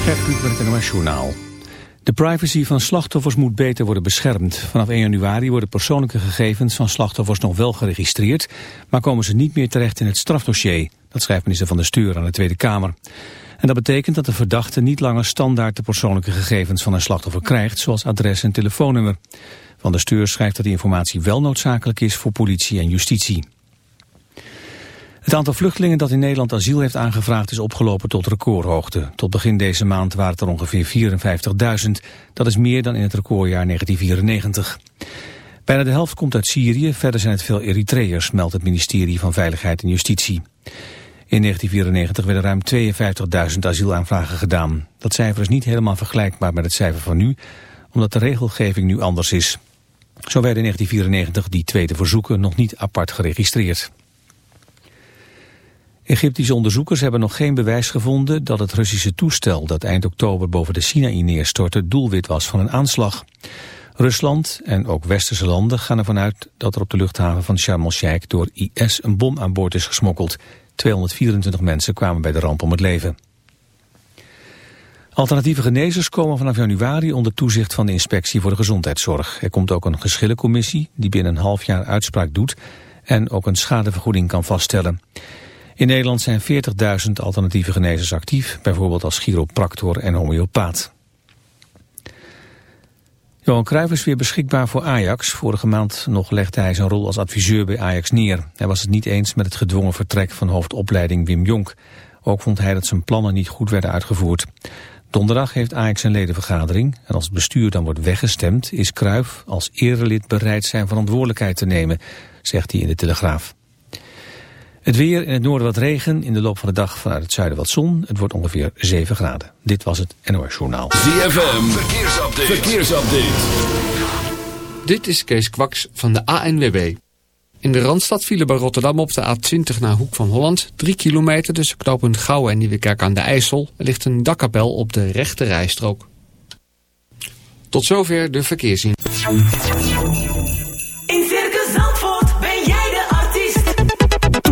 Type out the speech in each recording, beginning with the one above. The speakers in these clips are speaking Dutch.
Gert met het NOS Journaal. De privacy van slachtoffers moet beter worden beschermd. Vanaf 1 januari worden persoonlijke gegevens van slachtoffers nog wel geregistreerd, maar komen ze niet meer terecht in het strafdossier. Dat schrijft minister Van der Stuur aan de Tweede Kamer. En dat betekent dat de verdachte niet langer standaard de persoonlijke gegevens van een slachtoffer krijgt, zoals adres en telefoonnummer. Van der Stuur schrijft dat die informatie wel noodzakelijk is voor politie en justitie. Het aantal vluchtelingen dat in Nederland asiel heeft aangevraagd is opgelopen tot recordhoogte. Tot begin deze maand waren het er ongeveer 54.000. Dat is meer dan in het recordjaar 1994. Bijna de helft komt uit Syrië, verder zijn het veel Eritreërs, meldt het ministerie van Veiligheid en Justitie. In 1994 werden ruim 52.000 asielaanvragen gedaan. Dat cijfer is niet helemaal vergelijkbaar met het cijfer van nu, omdat de regelgeving nu anders is. Zo werden in 1994 die tweede verzoeken nog niet apart geregistreerd. Egyptische onderzoekers hebben nog geen bewijs gevonden dat het Russische toestel dat eind oktober boven de Sinaï neerstortte doelwit was van een aanslag. Rusland en ook westerse landen gaan ervan uit dat er op de luchthaven van Sharm el-Sheikh door IS een bom aan boord is gesmokkeld. 224 mensen kwamen bij de ramp om het leven. Alternatieve genezers komen vanaf januari onder toezicht van de Inspectie voor de Gezondheidszorg. Er komt ook een geschillencommissie die binnen een half jaar uitspraak doet en ook een schadevergoeding kan vaststellen. In Nederland zijn 40.000 alternatieve genezers actief, bijvoorbeeld als chiropractor en homeopaat. Johan Cruijff is weer beschikbaar voor Ajax. Vorige maand nog legde hij zijn rol als adviseur bij Ajax neer. Hij was het niet eens met het gedwongen vertrek van hoofdopleiding Wim Jonk. Ook vond hij dat zijn plannen niet goed werden uitgevoerd. Donderdag heeft Ajax een ledenvergadering en als het bestuur dan wordt weggestemd... is Cruijff als erelid bereid zijn verantwoordelijkheid te nemen, zegt hij in de Telegraaf. Het weer in het noorden wat regen, in de loop van de dag vanuit het zuiden wat zon. Het wordt ongeveer 7 graden. Dit was het NOS Journaal. ZFM, verkeersupdate. verkeersupdate. Dit is Kees Kwaks van de ANWB. In de Randstad vielen bij Rotterdam op de A20 naar Hoek van Holland. 3 kilometer tussen knooppunt Gouwen en Nieuwekerk aan de IJssel. Er ligt een dakkapel op de rechte rijstrook. Tot zover de verkeersin.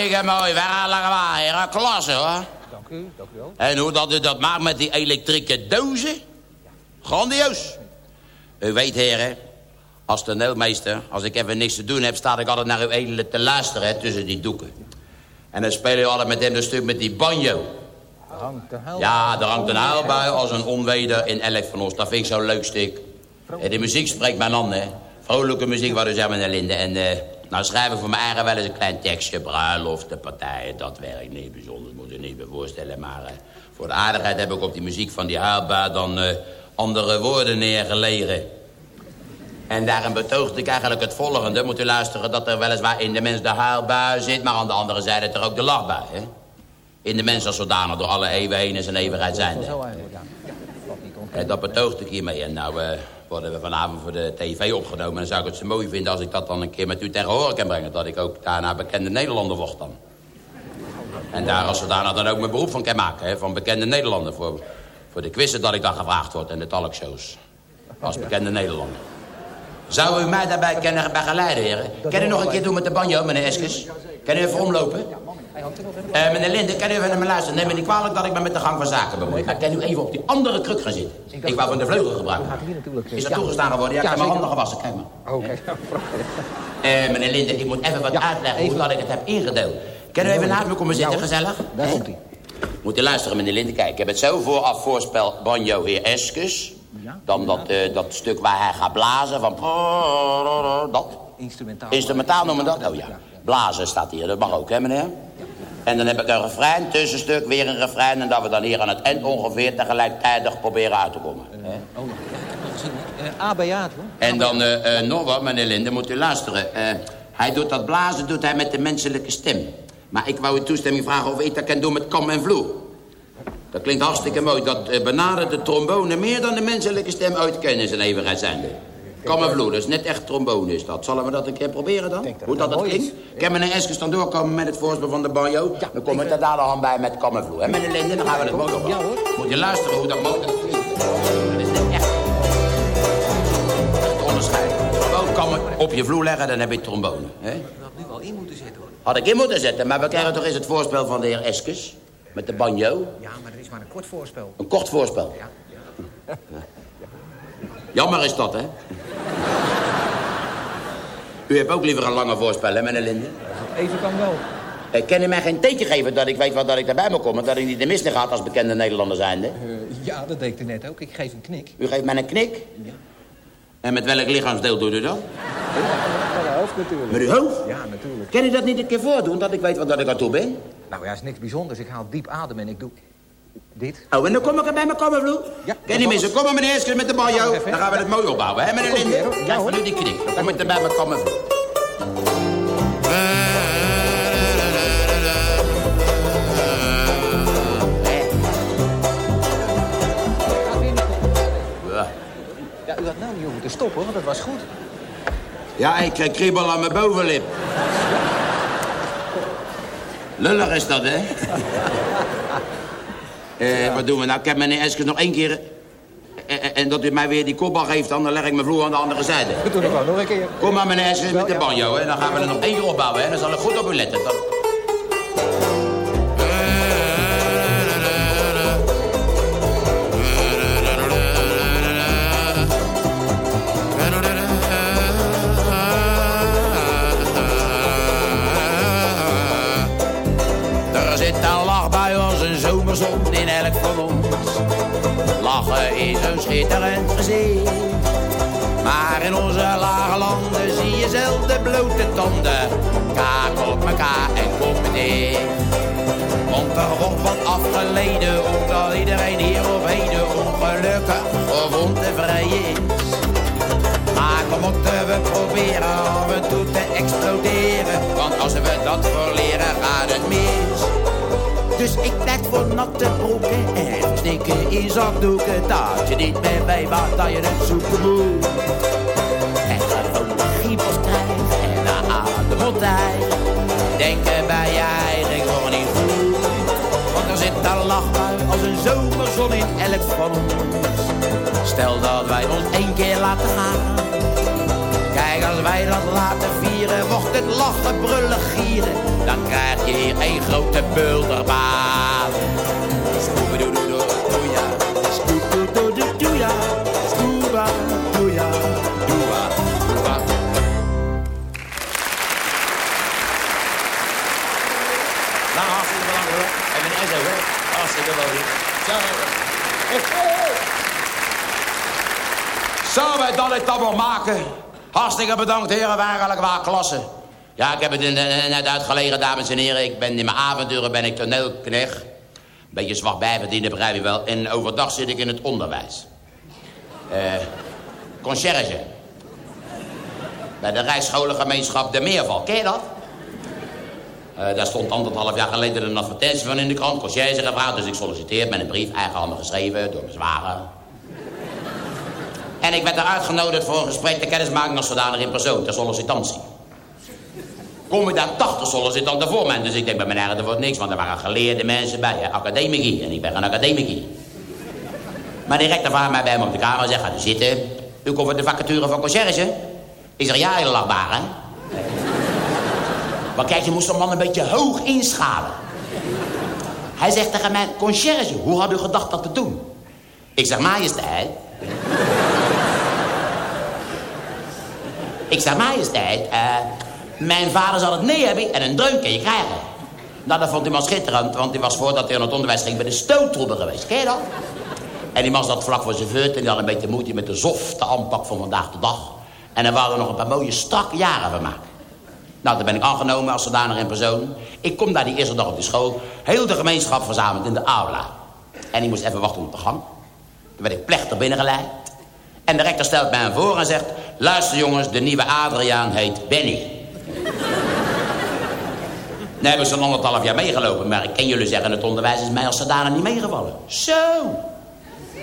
Hartstikke mooi, we gaan waaien. Klasse hoor. Dank u, dank u wel. En hoe dat u dat maakt met die elektrische dozen? Grandioos. U weet heren, als toneelmeester, als ik even niks te doen heb... sta ik altijd naar uw edele te luisteren hè, tussen die doeken. En dan spelen u altijd met hem een stuk met die banjo. Ja, er hangt een huilbui als een onweder in elk van ons. Dat vind ik zo'n leuk stuk. En de muziek spreekt mijn aan, hè. Vrolijke muziek, wat u zegt, meneer Linde. En eh, nou schrijf ik voor mijn eigen wel eens een klein tekstje. Bruiloften, partijen, dat werkt niet bijzonder. Moet u niet meer voorstellen. Maar eh, voor de aardigheid heb ik op die muziek van die huilbui dan eh, andere woorden neergelegen. En daarin betoogde ik eigenlijk het volgende. Moet u luisteren dat er weliswaar in de mens de huilbui zit... maar aan de andere zijde er ook de lachbui, hè? In de mens als zodanig door alle eeuwen heen en zijn eeuwigheid zijnde. En dat betoogde ik hiermee. En nou eh, worden we vanavond voor de tv opgenomen. En dan zou ik het zo mooi vinden als ik dat dan een keer met u tegen horen kan brengen. Dat ik ook daarna bekende Nederlander word dan. En daar als zodanig dan ook mijn beroep van kan maken. Hè, van bekende Nederlander. Voor, voor de quizzen dat ik dan gevraagd word en de talkshows. Als bekende Nederlander. Zou u mij daarbij kunnen begeleiden, heren? Kan u nog een keer doen met de banjo, meneer Eskes? Kan u even omlopen? Eh, meneer Linde, kan u even naar me luisteren? Neem me niet kwalijk dat ik me met de gang van zaken bemoei. Maar kan u even op die andere kruk gaan zitten? Ik wou van de vleugel gebruiken. Is dat toegestaan geworden? Ja, ik heb mijn handen gewassen. Kijk maar. Oké. Eh, meneer Linde, ik moet even wat uitleggen hoe dat ik het heb ingedeeld. Kan u even naast me komen zitten, gezellig? Daar komt hij. Moet u luisteren, meneer Linde. Kijk, ik heb het zo vooraf voorspel banjo heer Eskes. Dan dat, eh, dat stuk waar hij gaat blazen van... Dat. Instrumentaal. Instrumentaal noemen we dat? Oh ja. Blazen staat hier, dat mag ook, hè meneer? En dan heb ik een refrein, tussenstuk, weer een refrein... en dat we dan hier aan het eind ongeveer tegelijkertijd proberen uit te komen. hè? Oh ja. Gezien, hè? Eh, A Beato. En dan eh, nog wat, meneer Linde, moet u luisteren. Hij doet dat blazen doet hij met de menselijke stem. Maar ik wou u toestemming vragen of ik dat kan doen met kam en vloer. Dat klinkt hartstikke mooi. Dat benadert de trombone meer dan de menselijke stem ooit kennen in zijn eeuwigheid zijnde. Kam en vloer, dat is net echt trombone is dat. Zullen we dat een keer proberen dan? Hoe dat, dat klinkt? Kan meneer Eskes dan doorkomen met het voorspel van de banjo? Dan kom ik er daar dan bij met kam en. En meneer Linde, dan gaan we het mooi opbouwen. Moet je luisteren hoe dat mooi dat klinkt. Dat is net echt te onderscheiden. Gewoon kan het op je vloer leggen, dan heb je trombone. Hè? Je had nu al in moeten zetten hoor. Had ik in moeten zetten, maar we krijgen toch eens het voorspel van de heer Eskes. Met de banjo. Ja, maar dat is maar een kort voorspel. Een kort voorspel. Jammer is dat, hè? U hebt ook liever een lange voorspel, hè, meneer Linde? Even kan wel. Ik kan u mij geen teken geven dat ik weet wat dat ik daarbij moet komen. Dat ik niet de mis in gaat als bekende Nederlander zijnde. Eh, ja, dat deed ik net ook. Ik geef een knik. U geeft mij een knik. En met welk lichaamsdeel doet u dat? Van de hoofd natuurlijk. Met uw hoofd? Ja, natuurlijk. Kan u dat niet een keer voordoen, dat ik weet wat dat ik aan toe ben? Nou ja, is niks bijzonders. Ik haal diep adem en ik doe dit. Oh, en dan kom ik er bij mijn kamervloer? Ja, Ken niet missen. Kom maar meneer Eskes met de. Ja, even. Dan gaan we het mooi opbouwen, hè meneer Linde? Ja, Krijg hoor. van u die knik. Dan kom ik er bij kamervloer. Ja. Ja, u had nou niet hoeven te stoppen, want dat was goed. Ja, ik krijg kriebel aan mijn bovenlip. Lullig is dat, hè? Eh, wat doen we nou? Ik heb meneer Eskes nog één keer... eh, eh, en dat u mij weer die kopbal geeft, dan, leg ik mijn vloer aan de andere zijde. We doen het gewoon nog een keer. Kom maar, meneer Eskes, met de banjo, hè. Dan gaan we er nog één keer opbouwen, hè. Dan zal ik goed op u letten. Dan... is een schitterend gezicht. Maar in onze lage landen zie je zelden blote tanden. Kaak op elkaar en koppen dicht. Want er wordt wat afgeleden, omdat iedereen hier op heden ongelukkig of ontevreden is. Maar we moeten we proberen af toe te exploderen. Want als we dat verleren, gaat het mis. Dus ik pleit voor natte broeken en verstikken in zakdoeken. Dat je niet meer weet wat dat je het zoeken moet. En gewoon giebels krijgt en de ademotij. Denken bij je eigen gewoon niet goed. Want er zit een lachbui als een zomerzon in elk van ons. Stel dat wij ons één keer laten gaan. Kijk, als wij dat laten vieren, wordt het lachen, brullen, gieren. Dan krijg je hier één grote bulderbaan. Scooby-doo-doo-doo, ja. Scooby-doo-doo-doo, ja. Scooba-doo, ja. Doa, doa. Nou, hartstikke belangrijk. En meneer Ezo, hè. Hartstikke mooi. Zo. Zullen wij dan het wel maken? Hartstikke bedankt, heren. Waarlijk waar, klasse. Ja, ik heb het net uitgelegen, dames en heren. Ik ben in mijn avonturen ben ik toneelknecht. Beetje zwak bijverdienen, begrijp je wel. En overdag zit ik in het onderwijs. Eh, conciërge. Bij de Rijksscholengemeenschap De Meerval. Ken je dat? Eh, daar stond anderhalf jaar geleden een advertentie van in de krant. Conciërge gevraagd, dus ik solliciteer met een brief. Eigenhandig geschreven door mijn zwager. En ik werd er uitgenodigd voor een gesprek, de kennismaking als zodanig in persoon, ter sollicitantie. Kom ik daar 80 sollicitanten voor mij, dus ik denk bij mijn eigen, er wordt niks, want er waren geleerde mensen bij, academici, en ik ben geen academici. Maar de rector vraagt mij bij hem op de kamer en zegt, ga u zitten. U komt voor de vacature van conciërge? Ik zeg, ja, heel lachbaar, hè? Maar kijk, je moest een man een beetje hoog inschalen. Hij zegt tegen mij, conciërge, hoe had u gedacht dat te doen? Ik zeg, majesteit, Ik zeg, majesteit, eh, mijn vader zal het nee hebben en een dreun kun je krijgen. Nou, dat vond die man schitterend, want die was voordat hij aan het onderwijs ging bij de stoottroepen geweest. Ken je dat? En die man zat vlak voor zijn veut en die had een beetje moeite met de zofte aanpak van vandaag de dag. En er waren nog een paar mooie strakke jaren van maken. Nou, daar ben ik aangenomen als zodanig in persoon. Ik kom daar die eerste dag op die school. Heel de gemeenschap verzameld in de aula. En die moest even wachten op de gang. Toen werd ik plechtig binnengeleid. En de rector stelt mij voor en zegt... Luister jongens, de nieuwe Adriaan heet Benny. Heb ik zo'n anderhalf jaar meegelopen. Maar ik ken jullie zeggen, het onderwijs is mij als zodanig niet meegevallen. Zo.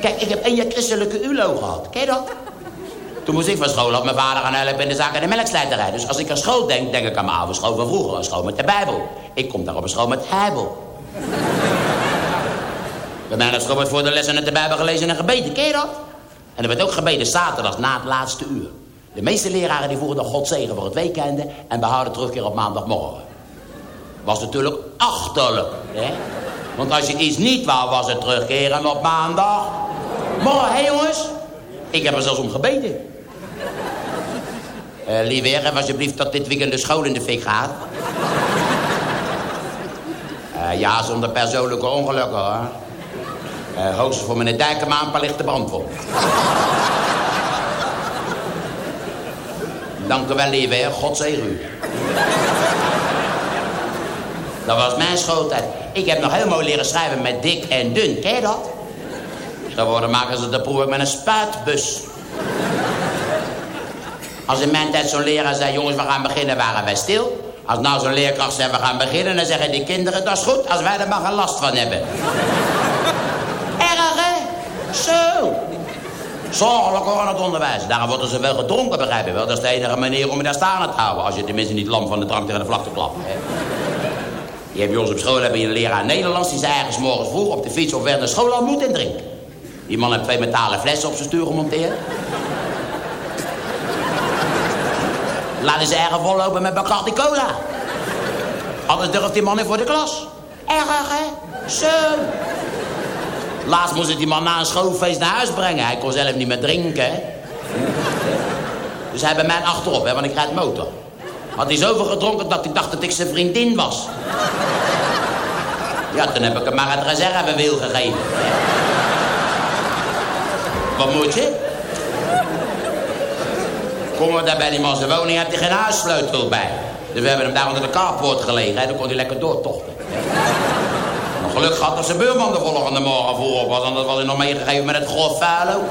Kijk, ik heb één jaar christelijke ULO gehad. Ken je dat? Toen moest ik van school af mijn vader gaan helpen in de zaak en de melkslijterij. Dus als ik aan school denk, denk ik aan mijn oude school van vroeger. Een school met de Bijbel. Ik kom daar op een school met Bijbel. Bij mij op school wordt voor de lessen uit de Bijbel gelezen en gebeden. Ken je dat? En er werd ook gebeden zaterdag na het laatste uur. De meeste leraren die voeren dan God zegen voor het weekende... en behouden terugkeer op maandagmorgen. Was natuurlijk achterlijk, hè? Want als je iets niet wou, was het terugkeren op maandag. Morgen, hé jongens? Ik heb er zelfs om gebeden. Eh lieve heer, geef alsjeblieft dat dit weekend de school in de fik gaat. Eh, ja, zonder persoonlijke ongelukken, hoor. Eh hoogstens voor meneer Dijkema een paar lichte brandwond. Dank u wel, lieve heer. God zegen u. Dat was mijn schooltijd. Ik heb nog heel mooi leren schrijven met dik en dun. Ken je dat? Tegenwoordig maken ze de proef met een spuitbus. Als in mijn tijd zo'n leraar zei... jongens, we gaan beginnen, waren wij stil. Als nou zo'n leerkracht zei, we gaan beginnen... dan zeggen die kinderen, dat is goed, als wij er maar geen last van hebben. Erg, hè? Zo. Zorgelijk hoor het onderwijs. Daarom wordt er zoveel gedronken, begrijp je wel. Dat is de enige manier om je daar staan te houden. Als je tenminste niet lam van de drank tegen de vlakte klapt. Hè? Je hebt ons op school hebben je een leraar Nederlands... die zei ergens morgens vroeg op de fiets of weg naar school al moet en drinken. Die man heeft twee metalen flessen op zijn stuur gemonteerd. Laten ze ergens vollopen met Bacardi Cola. Anders durft die man niet voor de klas. Erg, hè? Zo. Laatst moest ik die man na een schoolfeest naar huis brengen. Hij kon zelf niet meer drinken. Dus hij bij mij achterop, hè, want ik rijd motor. Had hij zoveel gedronken dat hij dacht dat ik zijn vriendin was. Ja, toen heb ik hem maar het reservewiel gegeven. Wat moet je? Komen we daar bij die man zijn woning, heeft hij geen huissleutel bij. Dus we hebben hem daar onder de carport gelegen, hè. dan kon hij lekker doortochten. Geluk gehad dat zijn buurman de volgende morgen voorop was, anders was hij nog meegegeven met het grof vuil.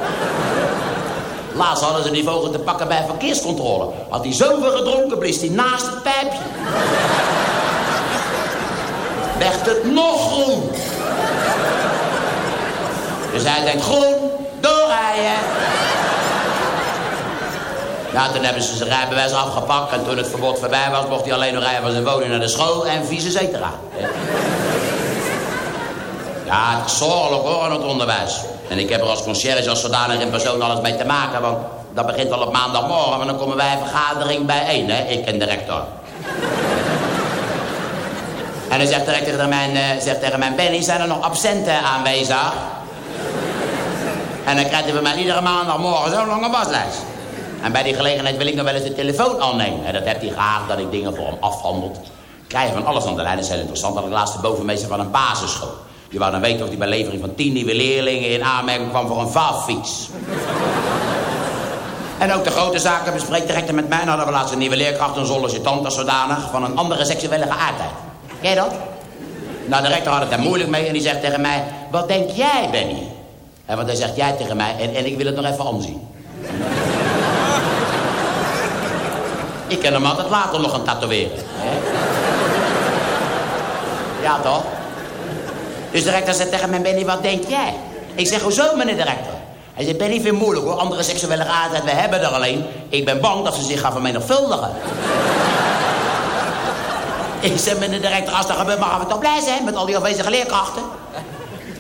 Laatst hadden ze die vogel te pakken bij verkeerscontrole. Had hij zoveel gedronken, blies hij naast het pijpje. Werd het nog groen. Dus hij denkt, groen, doorrijden. Ja, toen hebben ze zijn rijbewijs afgepakt en toen het verbod voorbij was... mocht hij alleen nog rijden van zijn woning naar de school en vice cetera. Ja, het is zorgelijk hoor aan het onderwijs. En ik heb er als conciërge als zodanig in persoon alles mee te maken... want dat begint al op maandagmorgen... want dan komen wij een vergadering bijeen, hè, ik en de rector. en dan zegt de rector tegen mijn, eh, zegt tegen mijn Benny... zijn er nog absenten aanwezig? En dan krijgt hij van mij iedere maandagmorgen zo'n lange waslijst. En bij die gelegenheid wil ik nog wel eens de telefoon aannemen. En dat heeft hij graag, dat ik dingen voor hem afhandelt. Krijgen van alles aan de lijn. Dat is heel interessant. Dat ik laatst de bovenmeester van een basisschool. Die wou dan weten of hij bij levering van tien nieuwe leerlingen in aanmerking kwam voor een vaalfiets. En ook de grote zaken bespreekt met mij. Nou, hadden we laatst een nieuwe leerkracht, een sollicitant als zodanig... van een andere seksuele geaardheid. Ken je dat? Nou, de rector had het daar moeilijk mee en die zegt tegen mij... Wat denk jij, Benny? En want hij zegt jij tegen mij en, en ik wil het nog even omzien. ik kan hem altijd later nog gaan tatoeëren. Ja, toch? Dus de rector zegt tegen mij, Benny, wat denk jij? Ik zeg, hoezo, meneer de rector? Hij zegt, Benny, vind moeilijk hoor, andere seksuele geaardheid, we hebben er alleen. Ik ben bang dat ze zich gaan vermenigvuldigen. ik zeg, meneer de rector, als dat gebeurt, mag we toch blij zijn met al die afwezige leerkrachten?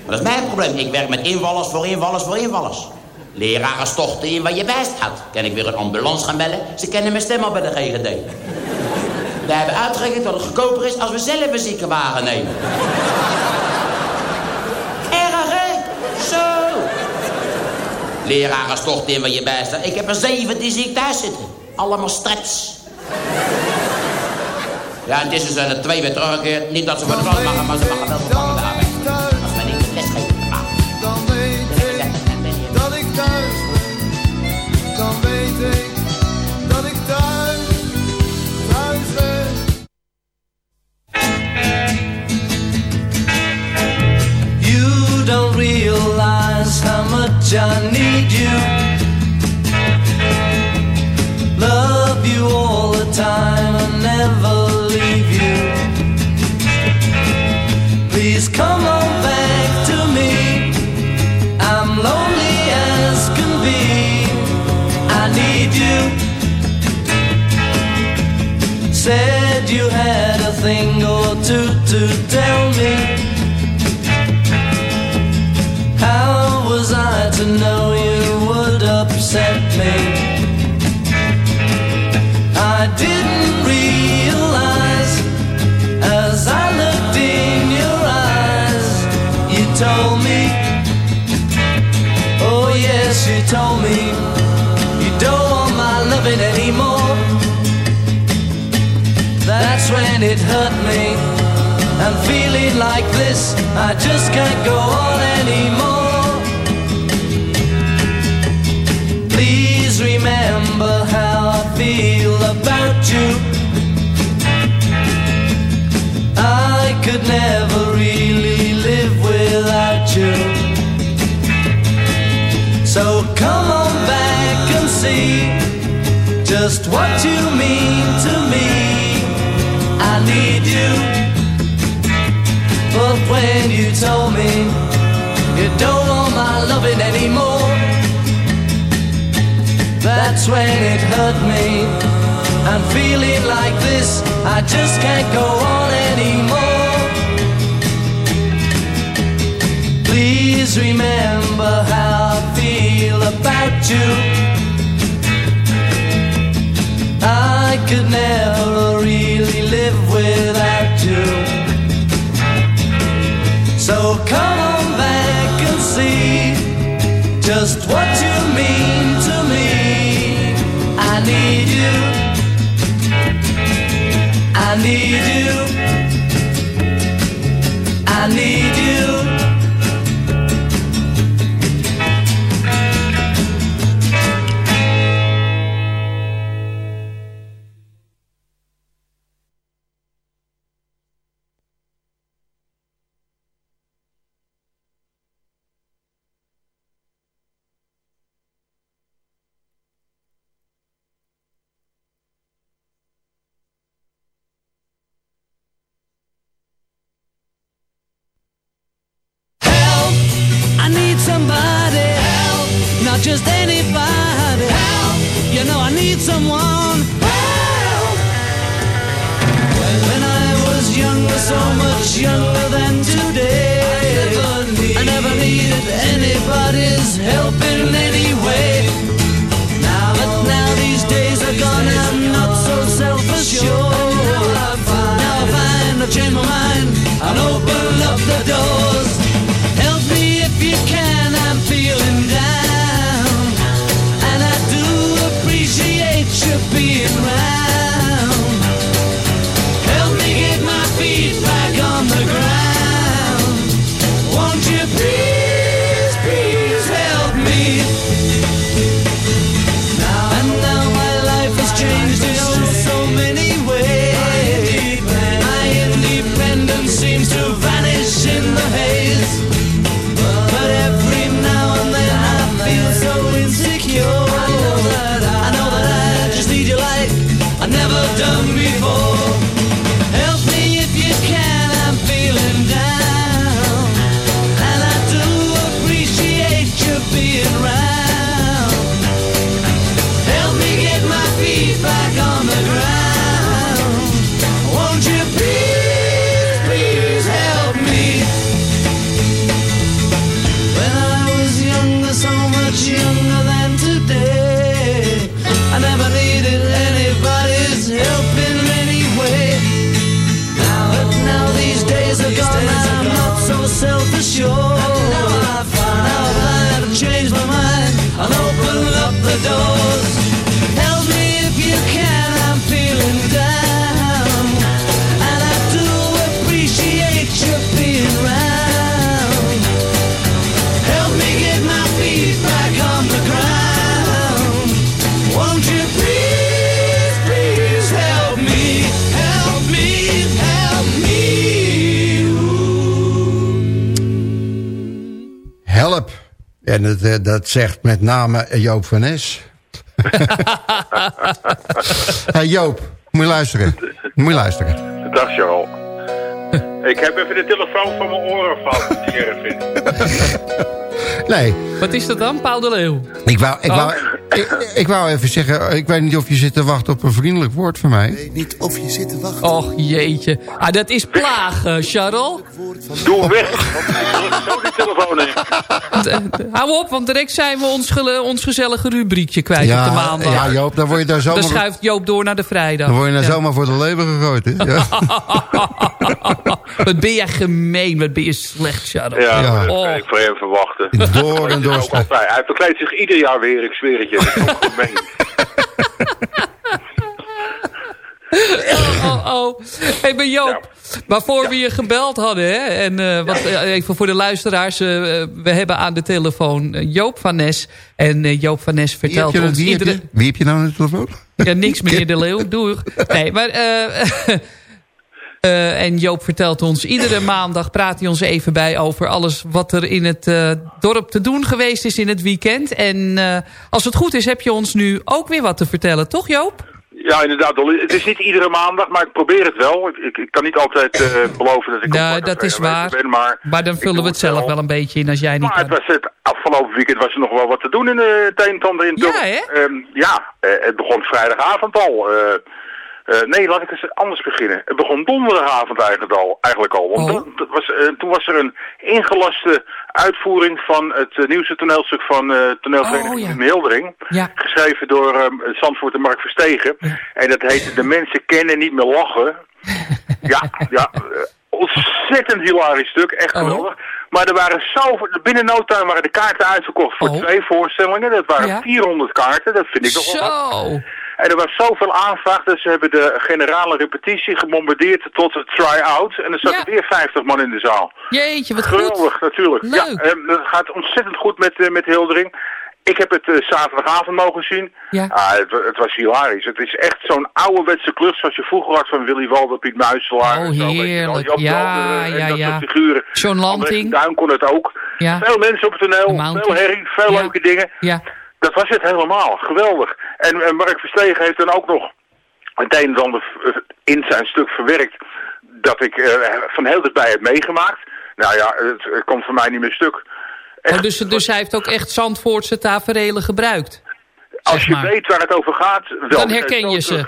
Maar dat is mijn probleem. Ik werk met invallers voor invallers voor invallers. Leraren stochten in wat je bij staat. Kan ik weer een ambulance gaan bellen? Ze kennen mijn stem al bij de GGD. We hebben uitgerekend dat het goedkoper is als we zelf een ziekenwagen nemen. Zo. Leraren stochten in wat je bij staat. Ik heb er zeven die zie ik thuis zitten. Allemaal streps. Ja, en is zijn er twee weer teruggekeerd. Niet dat ze voor de maar ze maken wel much I need you. Love you all the time and never leave you. Please come on back to me. I'm lonely as can be. I need you. Said you had a thing or two to tell me. Know you would upset me? I didn't realize as I looked in your eyes, you told me, oh yes, you told me, you don't want my loving anymore. That's when it hurt me. I'm feeling like this, I just can't go on anymore. Remember how I feel about you. I could never really live without you. So come on back and see just what you mean to me. I need you. But when you told me you don't want my loving anymore, that's when it hurt me. I'm feeling like this, I just can't go on anymore. Please remember how I feel about you. I could never really live without you. So come on back and see just what you mean need you. I need you. Just dat, eh, dat zegt met name Joop van Nes. hey Joop, moet je luisteren. Moet je luisteren. Dag Charles. Ik heb even de telefoon van mijn oren van, die. Nee, Wat is dat dan, Paul de Leeuw? ik wou, ik, Oh. wou, ik, ik wou even zeggen... Ik weet niet of je zit te wachten op een vriendelijk woord van mij. Niet of je zit te wachten. Och, jeetje. Ah, dat is plagen, Charles. Doe weg, want ik telefoon in. Hou op, want direct zijn we ons, gele- ons gezellige rubriekje kwijt op de maandag. ja, Joop, dan word je daar Dan zomaar, schuift Joop door naar de vrijdag. dan word je daar Ja. zomaar voor de lever gegooid. Hè? Ja. Wat ben je gemeen, wat ben je slecht, Charles. Ja, Ja. Oh. ik voor hem verwachten. Door en door. Ook altijd. Hij verkleedt zich ieder jaar weer, ik zweer het je. Dat is ook gemeen. Oh, oh. Hey, ben Joop. Waarvoor we je gebeld hadden, hè? En eh, wat, eh, even voor de luisteraars. eh, we hebben aan de telefoon eh, Joop van Nes. En eh, Joop van Nes Wie vertelt je, ons wie, heb je, wie heb je nou aan de telefoon? Ja, niks meneer De Leeuw, doe. Nee, maar... eh, en Joop vertelt ons, iedere maandag praat hij ons even bij over alles wat er in het eh, dorp te doen geweest is in het weekend. En eh, als het goed is, heb je ons nu ook weer wat te vertellen, toch Joop? Ja, inderdaad. Het is niet iedere maandag, maar ik probeer het wel. Ik, ik, kan niet altijd beloven dat ik Ja, kwart dat is waar. ben, maar... Maar dan vullen we het zelf wel een beetje in als jij niet Maar het was het afgelopen weekend was er nog wel wat te doen in eh, het een in het Ja, hè? Ehm, ja, het begon vrijdagavond al. Eh, nee, laat ik eens anders beginnen. Het begon donderdagavond eigenlijk al. Eigenlijk al want Oh. dat- was, eh, toen was er een ingelaste uitvoering van het eh, nieuwste toneelstuk van toneelvereniging Oh, ja. in Hildering. Ja. Geschreven door ehm Zandvoort en Mark Verstegen. En dat heette De Mensen Kennen Niet Meer Lachen. ja, ja. ontzettend hilarisch stuk. Echt Oh. geweldig. Maar er waren zo, binnen no time waren de kaarten uitverkocht voor Oh. twee voorstellingen. Dat waren Ja. 400 kaarten, dat vind ik nog wel wat. Zo! En er was zoveel aanvraag, dus ze hebben de generale repetitie gebombardeerd tot het try-out. En er zaten Ja. weer 50 man in de zaal. Jeetje, wat goed. Geweldig, natuurlijk. Ja, Leuk. eh, het gaat ontzettend goed met, eh, met Hildering. Ik heb het eh, zaterdagavond mogen zien. Ja. Ah, het, wa- het was hilarisch. Het is echt zo'n ouderwetse klus zoals je vroeger had van Willy Walder, Piet Muiselaar. Oh, en zo, heerlijk. Ja, en ja, dat ja. soort figuren. John Lanting. Duin kon het ook. Ja. Veel mensen op het toneel, veel herrie, veel Ja. leuke dingen. Ja. Dat was het helemaal. Geweldig. En, en Mark Verstegen heeft dan ook nog het een en ander in zijn stuk verwerkt dat ik eh, van heel dichtbij heb meegemaakt. Nou ja, het, het komt voor mij niet meer stuk. Oh, dus, dus hij heeft ook echt Zandvoortse taferelen gebruikt. Als je maar. weet waar het over gaat, wel. Dan kan herken je ze.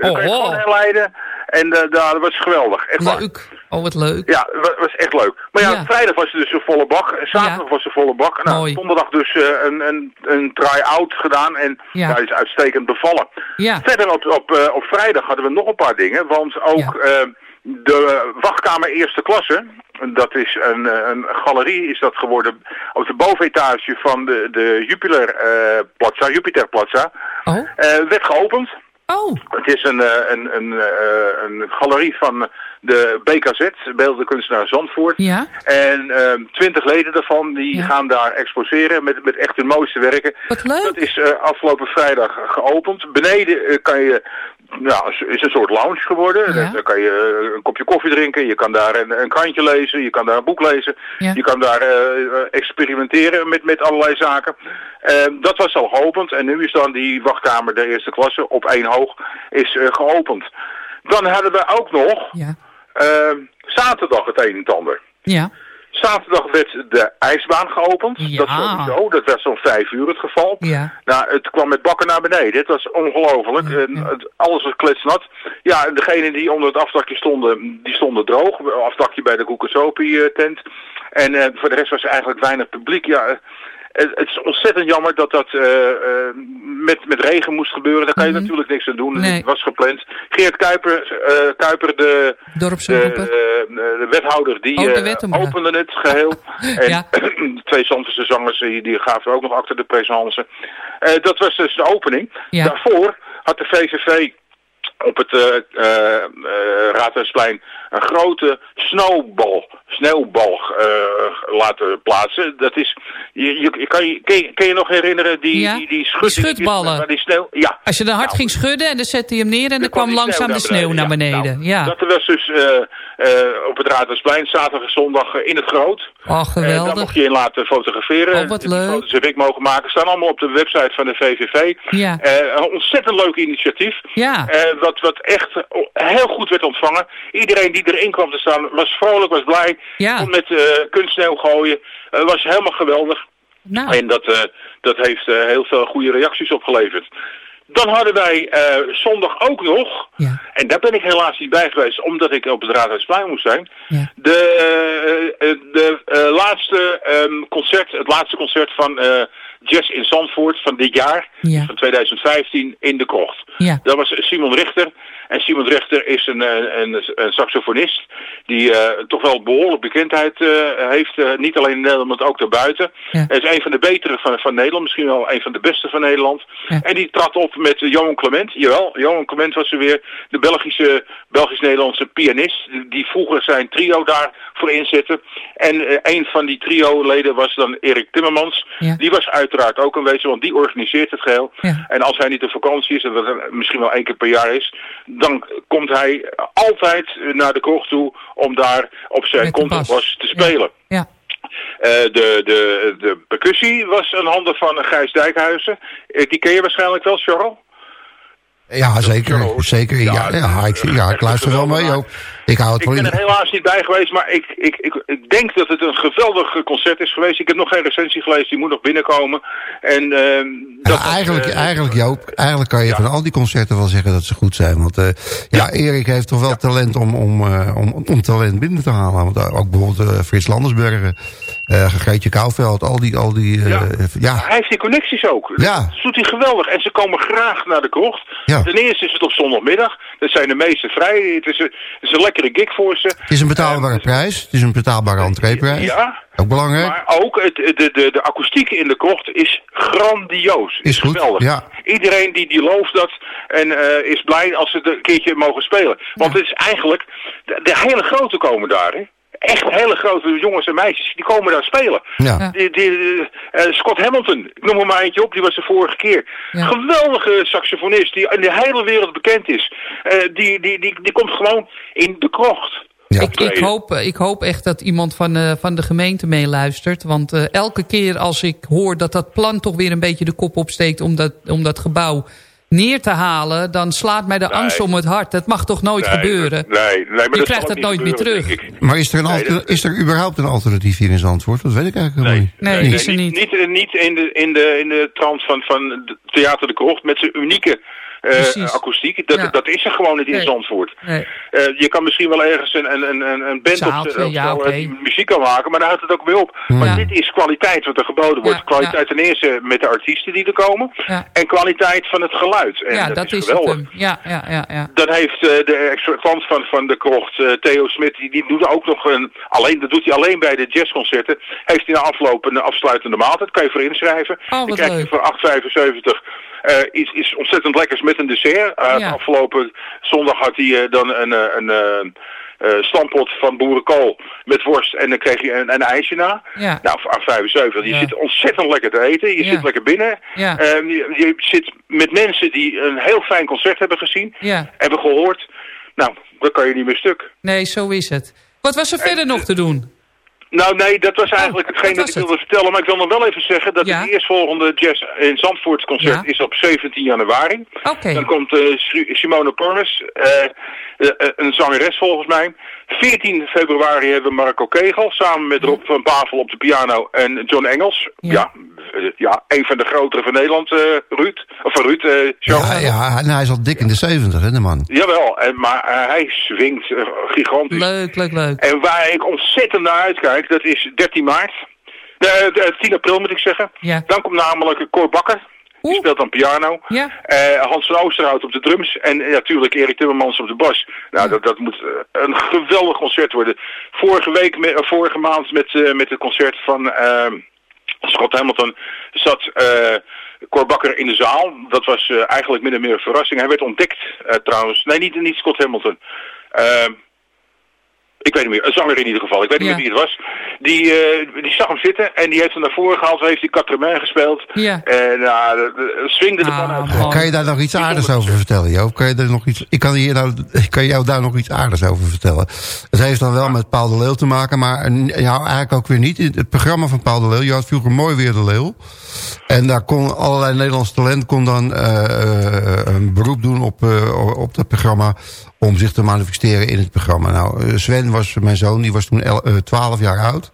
Dan Oh, oh. herleiden. En eh, daar- dat was geweldig. Echt waar. Leuk. Oh, wat leuk. Ja, het wa- was echt leuk. Maar ja, Ja. vrijdag was het dus een volle bak. En Zaterdag Ja. was een volle bak. Nou, Mooi. donderdag dus eh, een, een, een try-out gedaan. En Ja. dat is uitstekend bevallen. Ja. Verder op, op, eh, op vrijdag hadden we nog een paar dingen. Want ook eh, de wachtkamer eerste klasse. Dat is een, eh, een galerie is dat geworden op de bovenetage van de, de Jupiler eh, Plaza, Jupiter Plaza. Oh. Eh, werd geopend. Oh. Het is een, een, een, eh, een galerie van de BKZ, Beeldende Kunstenaar Zandvoort. Ja. En ehm, twintig leden daarvan die Ja. gaan daar exposeren met, met echt hun mooiste werken. Wat leuk. Dat is eh, afgelopen vrijdag geopend. Beneden eh, kan je, nou, is- een soort lounge geworden. Ja. Daar kan je eh, een kopje koffie drinken, je kan daar een, een krantje lezen, je kan daar een boek lezen. Ja. Je kan daar experimenteren met, met allerlei zaken. Ehm, dat was al geopend en nu is dan die wachtkamer de eerste klasse op één hoog is geopend. Dan hadden we ook nog Ja. Eh, zaterdag het een en het ander. Ja. Zaterdag werd de ijsbaan geopend. Ja. Dat sowieso. Dat werd zo'n vijf uur het geval. Ja. Nou, het kwam met bakken naar beneden. Het was ongelooflijk. En het- Alles was kletsnat. Ja, en degenen die onder het afdakje stonden, die stonden droog. Afdakje bij de Koekesopi-tent. En eh, voor de rest was er eigenlijk weinig publiek. Ja, eh, het, het is ontzettend jammer dat dat eh, eh, met, met regen moest gebeuren. Daar kan je natuurlijk niks aan doen. Mhm. Nee. Het was gepland. Geert Kuiper, eh, Kuiper de, de, wethouder, die Oh, de opende het geheel. en Ja. de twee Zandvoortse zangers die, die gaven ook nog achter de présence. Dat was dus de opening. Ja. Daarvoor had de VVV op het Raadhuisplein een grote snowbal, sneeuwbal eh, laten plaatsen. Dat is, je, je, je kan, je, kun, je, je nog herinneren die, Ja, die, die, schutballen. die sneeuw, ja, Als je dan hard ging schudden en dan zette hij hem neer en dan kwam langzaam de sneeuw naar beneden. Nou, Ja. Dat was dus eh, eh, op het Raadhuisplein zaterdag en zondag in het groot. Oh, Eh, daar geweldig. mocht je in laten fotograferen. Oh, wat Die leuk. foto's heb ik mogen maken. Staan allemaal op de website van de VVV. Ja. Een ontzettend leuk initiatief. Ja. Wat, wat echt heel goed werd ontvangen. Iedereen die erin kwam te staan was vrolijk, was blij. Ja. Kon met eh kunstsneeuw gooien. Eh, was helemaal geweldig. Nou. En dat, eh, dat heeft heel veel goede reacties opgeleverd. Dan hadden wij zondag ook nog, Ja. en daar ben ik helaas niet bij geweest, omdat ik op het Raadhuisplein moest zijn, Ja. de, de laatste ehm, concert, het laatste concert van Jazz in Zandvoort van dit jaar, Ja. van 2015, in de krocht. Dat was Simon Richter. En Simon Richter is een, eh, een, een saxofonist die eh, toch wel behoorlijk bekendheid eh, heeft. niet alleen in Nederland, maar ook daarbuiten. Ja. Hij is een van de betere van, van Nederland, misschien wel een van de beste van Nederland. Ja. En die trad op met Johan Clement. Jawel, Johan Clement was er weer. De Belgische, Belgisch-Nederlandse pianist. Die, vroeger zijn trio daarvoor inzette. En een van die trio-leden was dan Erik Timmermans. Ja. Die was uiteraard ook aanwezig, want die organiseert het geheel. En als hij niet op vakantie is, en dat misschien wel één keer per jaar is, dan komt hij altijd naar de kroeg toe om daar op zijn contrabas bas. te spelen. Ja. Eh, de, de, de percussie was een handen van Gijs Dijkhuizen. Eh, die ken je waarschijnlijk wel, Charles? Ja, zeker. Zeker. Ja, ja, ik, ja, ik luister wel mee ook. Ik hou het Ik ben er helaas niet bij geweest, maar ik, ik, ik, ik denk dat het een geweldig concert is geweest. Ik heb nog geen recensie gelezen, die moet nog binnenkomen. En, ehm, dat Ja, eigenlijk, eh, eigenlijk Joop, eigenlijk kan je van al die concerten wel zeggen dat ze goed zijn. Want eh, ja, Erik heeft toch wel talent om, om, eh, om, om talent binnen te halen. Want ook bijvoorbeeld Frits Landersbergen, eh Greetje Kouwveld, al die... Al die eh, ja. Hij heeft die connecties ook. Ja. Dat doet hij geweldig. En ze komen graag naar de krocht. Ja. Ten eerste is het op zondagmiddag. Dat zijn de meeste vrij. Het is een, het is een lekkere gig voor ze. Het is een betaalbare prijs. Het is een betaalbare entreeprijs. Ja. Ook belangrijk. Maar ook het, de, de, de akoestiek in de krocht is grandioos. Is goed, geweldig. ja. Iedereen die, die looft dat en eh, is blij als ze het een keertje mogen spelen. Want het is eigenlijk, de, de hele grote komen daar, hè. Echt hele grote jongens en meisjes, die komen daar spelen. Ja. Die, die, eh, Scott Hamilton, ik noem er maar eentje op, die was de vorige keer. Ja. Geweldige saxofonist die in de hele wereld bekend is. Eh, die, die, die, die komt gewoon in de krocht. Ja. Ik, ik, hoop, eh, ik hoop echt dat iemand van, eh, van de gemeente meeluistert. Want eh, elke keer als ik hoor dat dat plan toch weer een beetje de kop opsteekt... om dat, om dat gebouw neer te halen... dan slaat mij de angst om het hart. Dat mag toch nooit Nee, gebeuren? Nee, nee, maar Je dat krijgt het nooit meer terug. Maar is er, een Nee, alter- dat- is er überhaupt een alternatief hier in Zandvoort? Dat weet ik eigenlijk helemaal niet. Nee, Nee, is er niet. Niet, in, de, in, de, in de trant van, van de Theater de Krocht met zijn unieke eh, Precies. akoestiek. Dat, Ja. dat is er gewoon niet in Nee. Zandvoort. Nee. Eh, je kan misschien wel ergens een, een, een, een band Zaaltje, ja, die muziek kan maken, maar daar houdt het ook mee op. Maar Ja. dit is kwaliteit wat er geboden wordt. Ja, kwaliteit ten eerste met de artiesten die er komen Ja. en kwaliteit van het geluid. En ja, dat, dat is, is geweldig. het. Ja, ja, ja, ja. Dan heeft eh, de exploitant van, van de krocht, eh, Theo Smit, die, die doet ook nog een, alleen, dat doet hij alleen bij de jazzconcerten, heeft hij na afloop een afsluitende maaltijd, kan je voor inschrijven. Oh, Dan krijg je leuk. voor 8,75 eh iets, iets ontzettend lekkers met een dessert. Eh, Ja. Afgelopen zondag had hij eh, dan een, eh, een, eh, eh, stampot van boerenkool met worst en dan kreeg je een, een ijsje na. Ja. Nou, voor 8,75. Je Ja. zit ontzettend lekker te eten. Je Ja. zit lekker binnen. Ehm, je, je zit met mensen die een heel fijn concert hebben gezien. Hebben gehoord. Nou, dan kan je niet meer stuk. Nee, zo is het. Wat was er verder nog te doen? Nou nee, dat was eigenlijk hetgeen dat ik wilde vertellen. Maar ik wil nog wel even zeggen dat Ja. het eerstvolgende Jazz in Zandvoort concert Ja. is op 17 januari. Oké. Dan komt Su- Simone Pornes, eh, eh, eh, een zangeres volgens mij. 14 februari hebben we Marco Kegel samen met Rob van Pavel op de piano en John Engels. Ja, eh, ja een van de grotere van Nederland, eh, Ruud. Of van Ruud, eh, Jean. Ja, ja en hij is al dik in de 70, hè, de man. Jawel, en, maar eh, hij swingt eh, gigantisch. Leuk, leuk, leuk. En waar ik ontzettend naar uitkijk, dat is 13 maart. Nee, de- 10 april moet ik zeggen. Ja. Dan komt namelijk Cor Bakker. Die speelt dan piano. Ja. Eh, Hans van Oosterhout op de drums. En natuurlijk Erik Timmermans op de bas. Nou, dat, dat moet eh, een geweldig concert worden. Vorige, week, me- eh, vorige maand met, met het concert van eh, Scott Hamilton zat eh Cor Bakker in de zaal. Dat was eigenlijk min of meer een verrassing. Hij werd ontdekt trouwens. Nee, niet, niet Scott Hamilton. Eh, ik weet niet meer, een zanger in ieder geval. Ik weet niet Ja. meer wie het was. Die, eh, die zag hem zitten en die heeft hem naar voren gehaald. Heeft die Quatre gespeeld. Ja. En nou, de- de- swingde de man uit. Kan je daar nog iets aardigs over vertellen, Joop? Kan je, daar nog iets, ik kan, hier nou, ik kan jou daar nog iets aardigs over vertellen. Het heeft dan wel met Paul de Leeuw te maken, maar ja, eigenlijk ook weer niet. Het programma van Paul de Leeuw, je had vroeger mooi weer de Leeuw. En daar kon allerlei Nederlands talent kon dan eh, eh, een beroep doen op, eh, op dat programma om zich te manifesteren in het programma. Nou, Sven was mijn zoon, die was toen el- eh, 12 jaar oud.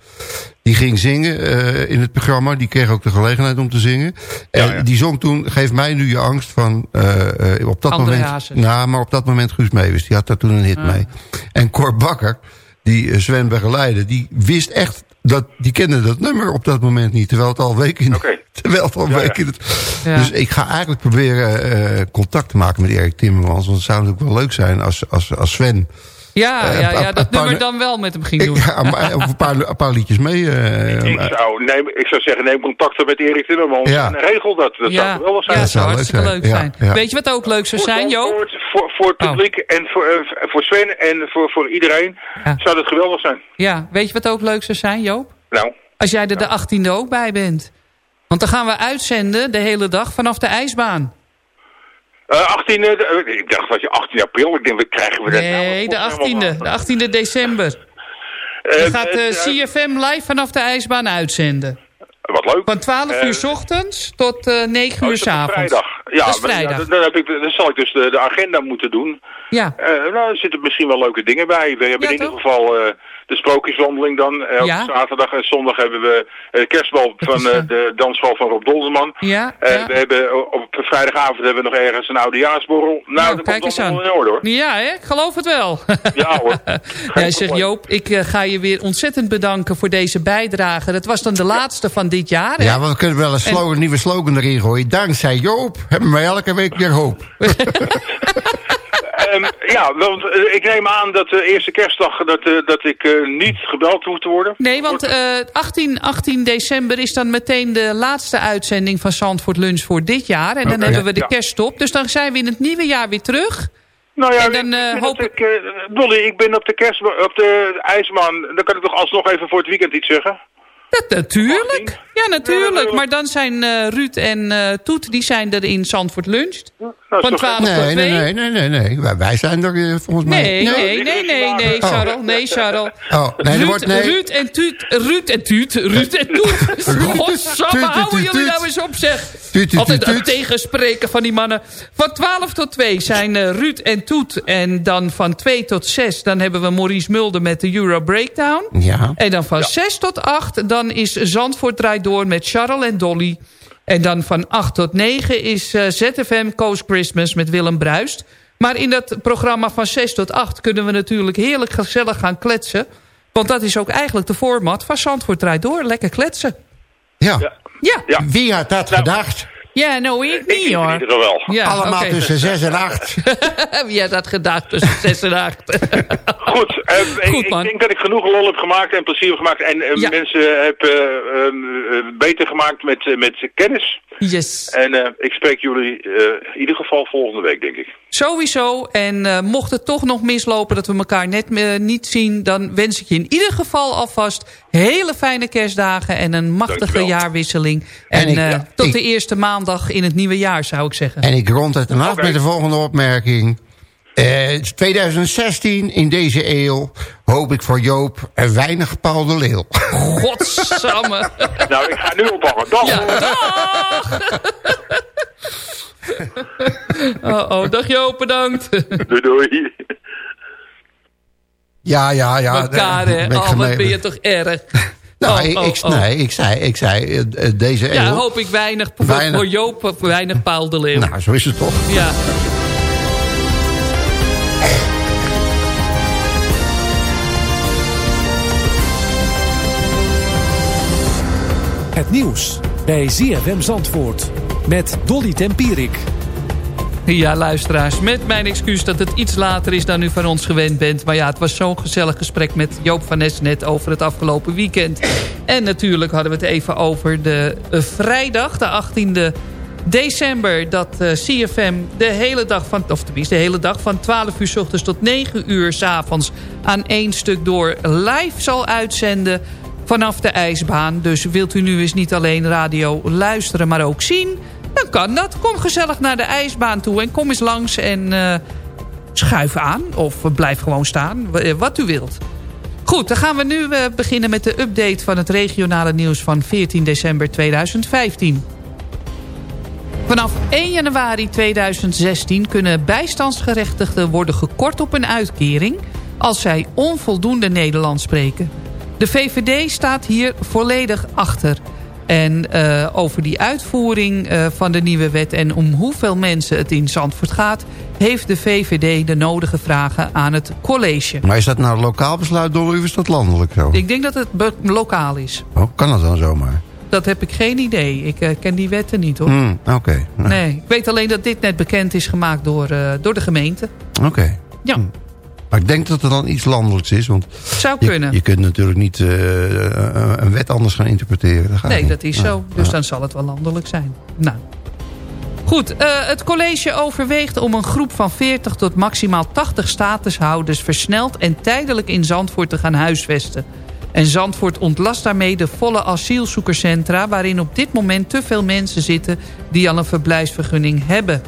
Die ging zingen eh, in het programma. Die kreeg ook de gelegenheid om te zingen. En die zong toen Geef mij nu je angst van... eh, eh, op dat moment, nou, maar op dat moment Guus Meeuwis. Die had daar toen een hit Ah. mee. En Cor Bakker, die Sven begeleidde... die wist echt... Dat, die kende dat nummer op dat moment niet. Terwijl het al weken in, terwijl het al weken in het, Ja. Dus ik ga eigenlijk proberen eh, contact te maken met Erik Timmermans. Want het zou natuurlijk wel leuk zijn als, als, als Sven... Ja, eh, ja, ja, dat nummer dan wel met hem ging doen. Ja, maar, of een paar, een paar liedjes mee. eh, Ik zou, neem, ik zou zeggen, neem contact op met Erik Timmermans Ja. en regel dat. Dat ja, zou geweldig zijn. ja, dat zou leuk hartstikke zijn. leuk Ja, zijn. ja. Weet je wat ook leuk zou zijn, Joop? Voor, voor, voor het publiek en voor, eh, voor Sven en voor, voor iedereen zou dat geweldig zijn. Ja, weet je wat ook leuk zou zijn, Joop? Nou, Als jij er de 18e ook bij bent. Want dan gaan we uitzenden de hele dag vanaf de ijsbaan. eh 18, eh, ik dacht dat je 18 april, ik denk, wat krijgen we dat nou? Nee, de Wat helemaal 18e. De 18e december. Eh, Dan gaat de CFM live vanaf de ijsbaan uitzenden. Wat leuk. Van 12 Eh, uur 's ochtends tot eh 9 oh, uur s dat avonds. Vrijdag. Ja, dat is maar ja, vrijdag. dan, heb ik, dan zal ik dus de, de agenda moeten doen. Ja. Nou, er zitten misschien wel leuke dingen bij. We hebben Ja, in ieder geval de sprookjeswandeling dan. Ja. zaterdag en zondag hebben we eh, de kerstbal van eh, eh, de dansbal van Rob Dolderman. Ja, Eh, ja. We hebben op vrijdagavond hebben we nog ergens een oudejaarsborrel. Nou, Nou, dat kijk komt allemaal aan. in orde hoor. Ja, hè? ik geloof het wel. Ja hoor. Jij zegt Joop, ik eh, ga je weer ontzettend bedanken voor deze bijdrage. Dat was dan de laatste van dit jaar. hè? Ja, maar we kunnen wel een, slogan, nieuwe slogan erin gooien. Dankzij Joop hebben wij elke week weer hoop. Ehm, ja, want eh, ik neem aan dat de eerste kerstdag dat, eh, dat ik eh, niet gebeld hoef te worden. Nee, want eh 18, 18 december is dan meteen de laatste uitzending van Zandvoort Lunch voor dit jaar. En dan hebben we de Ja. kerststop. Dus dan zijn we in het nieuwe jaar weer terug. Nou ja, En dan, ik, eh, ik ben hoop eh, Dolly, ik ben op de kerst, op de ijsman. Dan kan ik toch alsnog even voor het weekend iets zeggen? Dat, natuurlijk. Ja, natuurlijk. Maar dan zijn eh, Ruud en eh, Toet, die zijn er in Zandvoort Lunch. Van 12 tot 2. Nee, nee, nee, nee, nee. Wij, wij zijn er eh, volgens mij. Nee, nee, nee, nee, nee, Oh. Charles. Nee, Charles. Oh, nee, Ruud, wordt... Nee. Ruud en Tuut, Ruud en Tuut, Ruud en Toet. Godsamme, houden tuut, jullie nou eens op, zeg. Tuut, tuut, Altijd tuut, het tegenspreken van die mannen. Van 12 tot 2 zijn eh, Ruud en Toet. En dan van 2 tot 6, dan hebben we Maurice Mulder met de Euro Breakdown. Ja. En dan van 6 tot 8, dan is Zandvoort draait door met Charles en Dolly. En dan van 8 tot 9 is eh, ZFM Coast Christmas met Willem Bruist. Maar in dat programma van 6 tot 8 kunnen we natuurlijk heerlijk gezellig gaan kletsen. Want dat is ook eigenlijk de format van Zandvoort draait door. Lekker kletsen. Ja. Ja. Wie had dat gedacht? Ja, nou ik niet hoor. ieder geval. Ja, Allemaal tussen 6 en 8. Wie had dat gedacht tussen 6 en 8? Goed, eh, ik- ik denk dat ik genoeg lol heb gemaakt en plezier heb gemaakt. En eh, Ja. mensen heb eh, beter gemaakt met, eh, met kennis. Yes. En eh, ik spreek jullie eh, in ieder geval volgende week, denk ik. Sowieso. En eh, mocht het toch nog mislopen dat we elkaar net eh, niet zien... dan wens ik je in ieder geval alvast hele fijne kerstdagen... en een machtige Dankjewel. jaarwisseling. En, En ik- eh, ja, tot ik- de eerste maandag in het nieuwe jaar, zou ik zeggen. En ik rond het dan af met de volgende opmerking. Eh, 2016, in deze eeuw, hoop ik voor Joop een weinig Paul de Leeuw. Godsamme. Nou, ik ga nu ophangen. Dag! Ja, dag! oh, oh, dag Joop, bedankt. Doei, doei. Ja, ja, ja. Elkaar, hè? Oh, wat ben je toch erg. Nou, Oh, ik, oh, ik- oh. nee, ik zei, ik zei eh, eh, deze eeuw... Ja, hoop ik weinig, Weinig. voor Joop, weinig Paul de Leeuw. Nou, zo is het toch. Ja. Het nieuws bij ZFM Zandvoort met Dolly Tempierik. Ja, luisteraars, met mijn excuus dat het iets later is dan u van ons gewend bent. Maar ja, het was zo'n gezellig gesprek met Joop van Nes net over het afgelopen weekend. En natuurlijk hadden we het even over de eh, vrijdag, de 18e december... dat eh, CFM de hele dag van, of tenminste de hele dag van 12 uur s ochtends tot 9 uur s avonds... aan één stuk door live zal uitzenden vanaf de ijsbaan. Dus wilt u nu eens niet alleen radio luisteren, maar ook zien... dan kan dat. Kom gezellig naar de ijsbaan toe en kom eens langs en eh, schuif aan. Of blijf gewoon staan, eh, wat u wilt. Goed, dan gaan we nu eh, beginnen met de update van het regionale nieuws van 14 december 2015. Vanaf 1 januari 2016 kunnen bijstandsgerechtigden worden gekort op een uitkering... als zij onvoldoende Nederlands spreken. De VVD staat hier volledig achter. En eh, over die uitvoering eh, van de nieuwe wet en om hoeveel mensen het in Zandvoort gaat... heeft de VVD de nodige vragen aan het college. Maar is dat nou lokaal besluit door u of is dat landelijk zo? Ik denk dat het lokaal is. Oh, kan dat dan zomaar? Dat heb ik geen idee. Ik eh, ken die wetten niet hoor. Hmm, Oké. Nee, ik weet alleen dat dit net bekend is gemaakt door, door de gemeente. Oké. Ja. Hmm. Maar ik denk dat er dan iets landelijks is. Want Zou je, kunnen. je kunt natuurlijk niet eh, een wet anders gaan interpreteren. Dat Nee, niet. dat is zo. Dus dan zal het wel landelijk zijn. Nou. Goed, eh, het college overweegt om een groep van 40 tot maximaal 80 statushouders... versneld en tijdelijk in Zandvoort te gaan huisvesten. En Zandvoort ontlast daarmee de volle asielzoekerscentra... waarin op dit moment te veel mensen zitten die al een verblijfsvergunning hebben.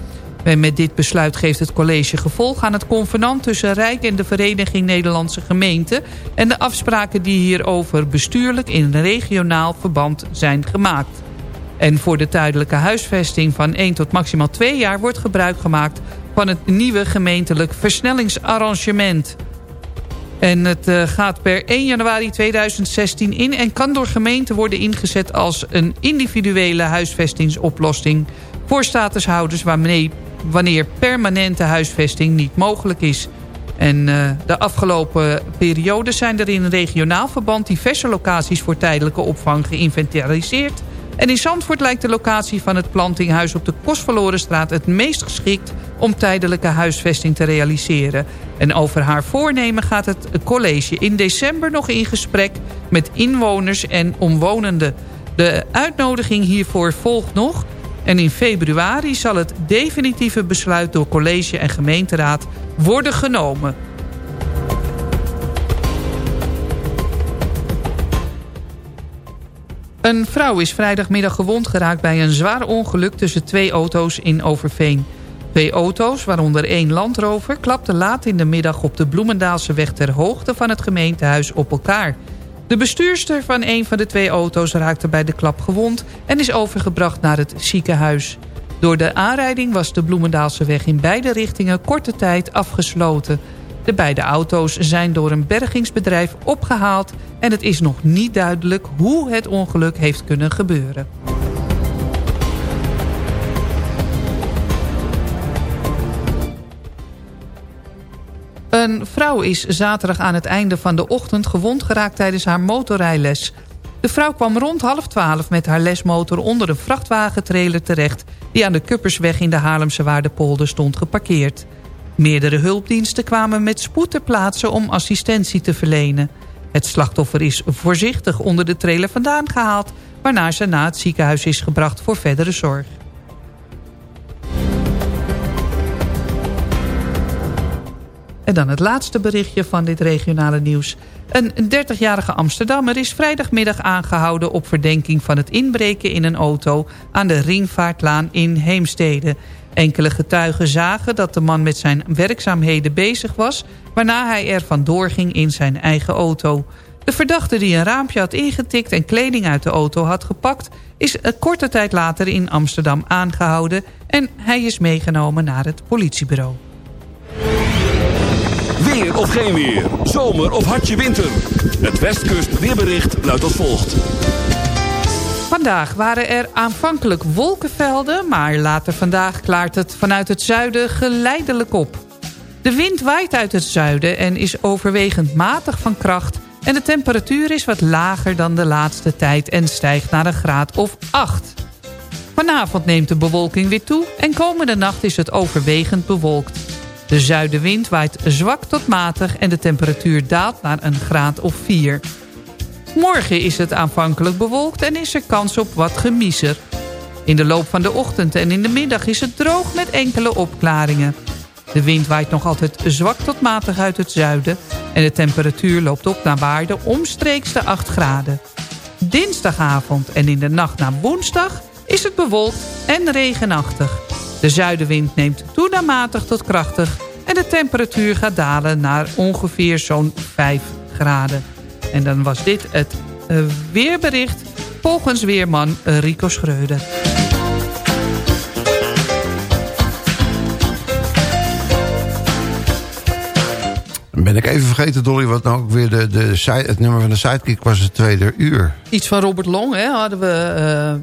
Met dit besluit geeft het college gevolg aan het convenant tussen Rijk en de Vereniging Nederlandse Gemeenten... en de afspraken die hierover bestuurlijk in regionaal verband zijn gemaakt. En voor de tijdelijke huisvesting van 1 tot maximaal 2 jaar... wordt gebruik gemaakt van het nieuwe gemeentelijk versnellingsarrangement. En het eh, gaat per 1 januari 2016 in... en kan door gemeenten worden ingezet als een individuele huisvestingsoplossing... voor statushouders waarmee, wanneer permanente huisvesting niet mogelijk is. En eh, de afgelopen periode zijn er in regionaal verband... diverse locaties voor tijdelijke opvang geïnventariseerd... En in Zandvoort lijkt de locatie van het plantinghuis op de Kostverlorenstraat het meest geschikt om tijdelijke huisvesting te realiseren. En over haar voornemen gaat het college in december nog in gesprek met inwoners en omwonenden. De uitnodiging hiervoor volgt nog en in februari zal het definitieve besluit door college en gemeenteraad worden genomen. Een vrouw is vrijdagmiddag gewond geraakt bij een zwaar ongeluk tussen twee auto's in Overveen. Twee auto's, waaronder één landrover, klapten laat in de middag op de Bloemendaalse weg ter hoogte van het gemeentehuis op elkaar. De bestuurster van een van de twee auto's raakte bij de klap gewond en is overgebracht naar het ziekenhuis. Door de aanrijding was de Bloemendaalse weg in beide richtingen korte tijd afgesloten. De beide auto's zijn door een bergingsbedrijf opgehaald... en het is nog niet duidelijk hoe het ongeluk heeft kunnen gebeuren. Een vrouw is zaterdag aan het einde van de ochtend gewond geraakt tijdens haar motorrijles. De vrouw kwam rond half twaalf met haar lesmotor onder een vrachtwagentrailer terecht... die aan de Kuppersweg in de Haarlemse Waardepolder stond geparkeerd. Meerdere hulpdiensten kwamen met spoed ter plaatse om assistentie te verlenen. Het slachtoffer is voorzichtig onder de trailer vandaan gehaald... waarna ze naar het ziekenhuis is gebracht voor verdere zorg. En dan het laatste berichtje van dit regionale nieuws. Een 30-jarige Amsterdammer is vrijdagmiddag aangehouden... op verdenking van het inbreken in een auto... aan de Ringvaartlaan in Heemstede. Enkele getuigen zagen dat de man met zijn werkzaamheden bezig was... waarna hij er vandoor ging in zijn eigen auto. De verdachte die een raampje had ingetikt en kleding uit de auto had gepakt... is een korte tijd later in Amsterdam aangehouden... en hij is meegenomen naar het politiebureau. Weer of geen weer. Zomer of hartje winter. Het Westkust weerbericht luidt als volgt. Vandaag waren er aanvankelijk wolkenvelden... maar later vandaag klaart het vanuit het zuiden geleidelijk op. De wind waait uit het zuiden en is overwegend matig van kracht... en de temperatuur is wat lager dan de laatste tijd... en stijgt naar een graad of 8. Vanavond neemt de bewolking weer toe... en komende nacht is het overwegend bewolkt. De zuidenwind waait zwak tot matig... en de temperatuur daalt naar een graad of 4. Morgen is het aanvankelijk bewolkt en is er kans op wat gemiezer. In de loop van de ochtend en in de middag is het droog met enkele opklaringen. De wind waait nog altijd zwak tot matig uit het zuiden... en de temperatuur loopt op naar waarde omstreeks de 8 graden. Dinsdagavond en in de nacht naar woensdag is het bewolkt en regenachtig. De zuidenwind neemt toe naar matig tot krachtig... en de temperatuur gaat dalen naar ongeveer zo'n 5 graden. En dan was dit het eh, weerbericht volgens weerman Rico Schreuder. Ben ik even vergeten, Dolly, wat nou ook weer de, de, het nummer van de sidekick was het tweede uur. Iets van Robert Long hè, hadden we... eh, eh,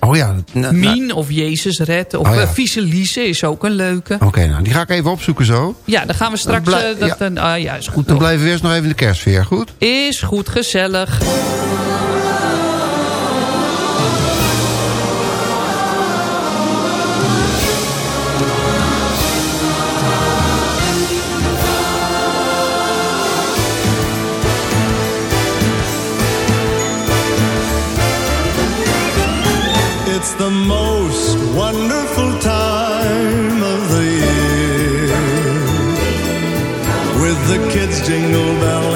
Oh ja. Mien of Jezus Red of Oh ja. eh, Vieze is ook een leuke. Oké, nou, die ga ik even opzoeken zo. Ja, dan gaan we straks... Eh, dat, ja. dan- ah, ja, is goed Dan toch. blijven we eerst nog even in de kerstsfeer, goed? Is goed, gezellig. It's the most wonderful time of the year. With the kids jingle belling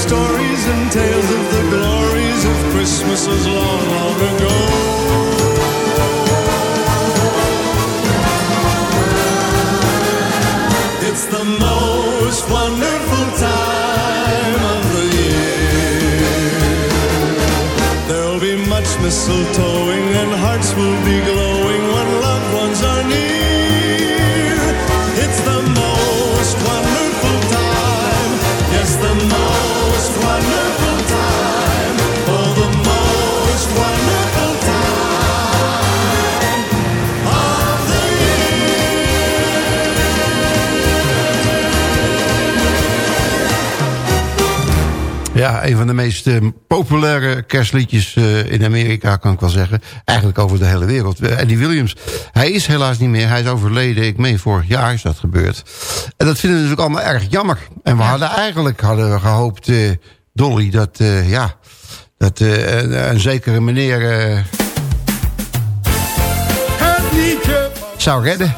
Stories and tales of the glories of Christmases long, long ago. It's the most wonderful time of the year. There'll be much mistletoeing and hearts will be Ja, een van de meest eh, populaire kerstliedjes eh, in Amerika, kan ik wel zeggen. Eigenlijk over de hele wereld. Eh, Eddie Williams, hij is helaas niet meer. Hij is overleden, ik meen vorig jaar is dat gebeurd. En dat vinden we natuurlijk allemaal erg jammer. En we hadden eigenlijk hadden we gehoopt... eh, Dolly, dat, ja, dat een, een zekere meneer Het liedje zou redden.